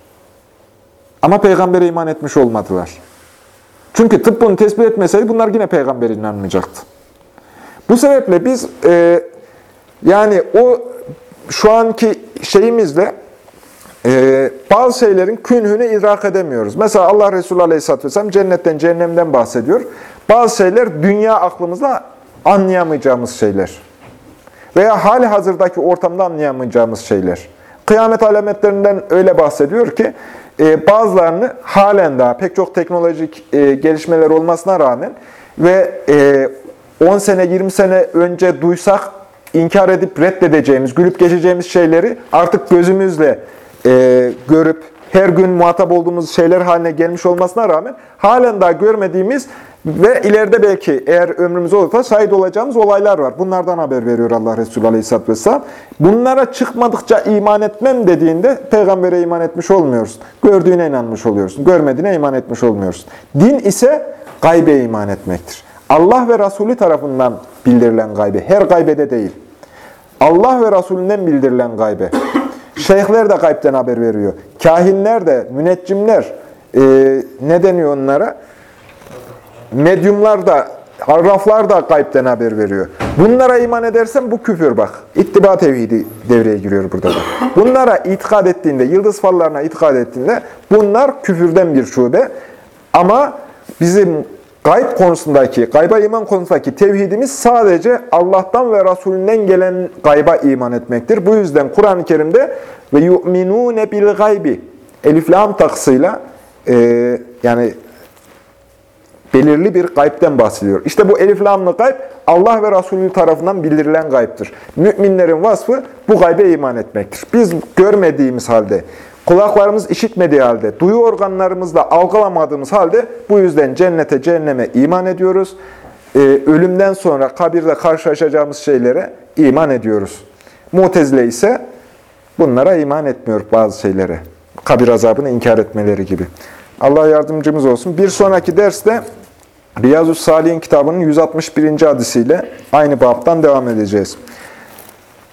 Ama peygambere iman etmiş olmadılar. Çünkü tıp bunu tespit etmeseydi bunlar yine peygambere inanmayacaktı. Bu sebeple biz e, yani o şu anki şeyimizle ee, bazı şeylerin künhünü idrak edemiyoruz. Mesela Allah Resulü Aleyhisselatü Vesselam cennetten, cehennemden bahsediyor. Bazı şeyler dünya aklımızla anlayamayacağımız şeyler. Veya hali hazırdaki ortamda anlayamayacağımız şeyler. Kıyamet alametlerinden öyle bahsediyor ki, e, bazılarını halen daha pek çok teknolojik e, gelişmeler olmasına rağmen ve e, 10 sene, 20 sene önce duysak inkar edip reddedeceğimiz, gülüp geçeceğimiz şeyleri artık gözümüzle e, görüp her gün muhatap olduğumuz şeyler haline gelmiş olmasına rağmen halen daha görmediğimiz ve ileride belki eğer ömrümüz olursa şahit olacağımız olaylar var. Bunlardan haber veriyor Allah Resulü Aleyhisselatü Vesselam. Bunlara çıkmadıkça iman etmem dediğinde peygambere iman etmiş olmuyoruz. Gördüğüne inanmış oluyorsun. Görmediğine iman etmiş olmuyorsun. Din ise gaybe iman etmektir. Allah ve Resulü tarafından bildirilen gaybe. Her gaybede değil. Allah ve Resulünden bildirilen gaybe. Şeyhler de gaybden haber veriyor. Kahinler de, müneccimler, e, ne deniyor onlara? Medyumlar da, arraflar da gaybden haber veriyor. Bunlara iman edersen bu küfür bak. İttiba tevhidi devreye giriyor burada da. Bunlara itikad ettiğinde, yıldız fallarına itikad ettiğinde bunlar küfürden bir şube. Ama bizim gayb konusundaki, gayba iman konusundaki tevhidimiz sadece Allah'tan ve Resulünden gelen gayba iman etmektir. Bu yüzden Kur'an-ı Kerim'de ve yu'minune bil gaybi elif lam taksıyla e, yani belirli bir gaybden bahsediyor. İşte bu elif lamlı gayb Allah ve Resulü tarafından bildirilen gaybdır. Müminlerin vasfı bu gaybe iman etmektir. Biz görmediğimiz halde, kulaklarımız işitmediği halde, duyu organlarımızla algılamadığımız halde bu yüzden cennete, cehenneme iman ediyoruz. Ee, ölümden sonra kabirde karşılaşacağımız şeylere iman ediyoruz. Mutezile ise bunlara iman etmiyor bazı şeylere. Kabir azabını inkar etmeleri gibi. Allah yardımcımız olsun. Bir sonraki derste Riyazu Salih'in kitabının 161. hadisiyle aynı babdan devam edeceğiz.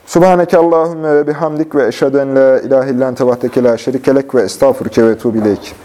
Subhaneke Allahümme ve bihamdik ve eşheden la ilahe illan tevahdeke la şerikelek ve estağfurke ve tuğbileyk.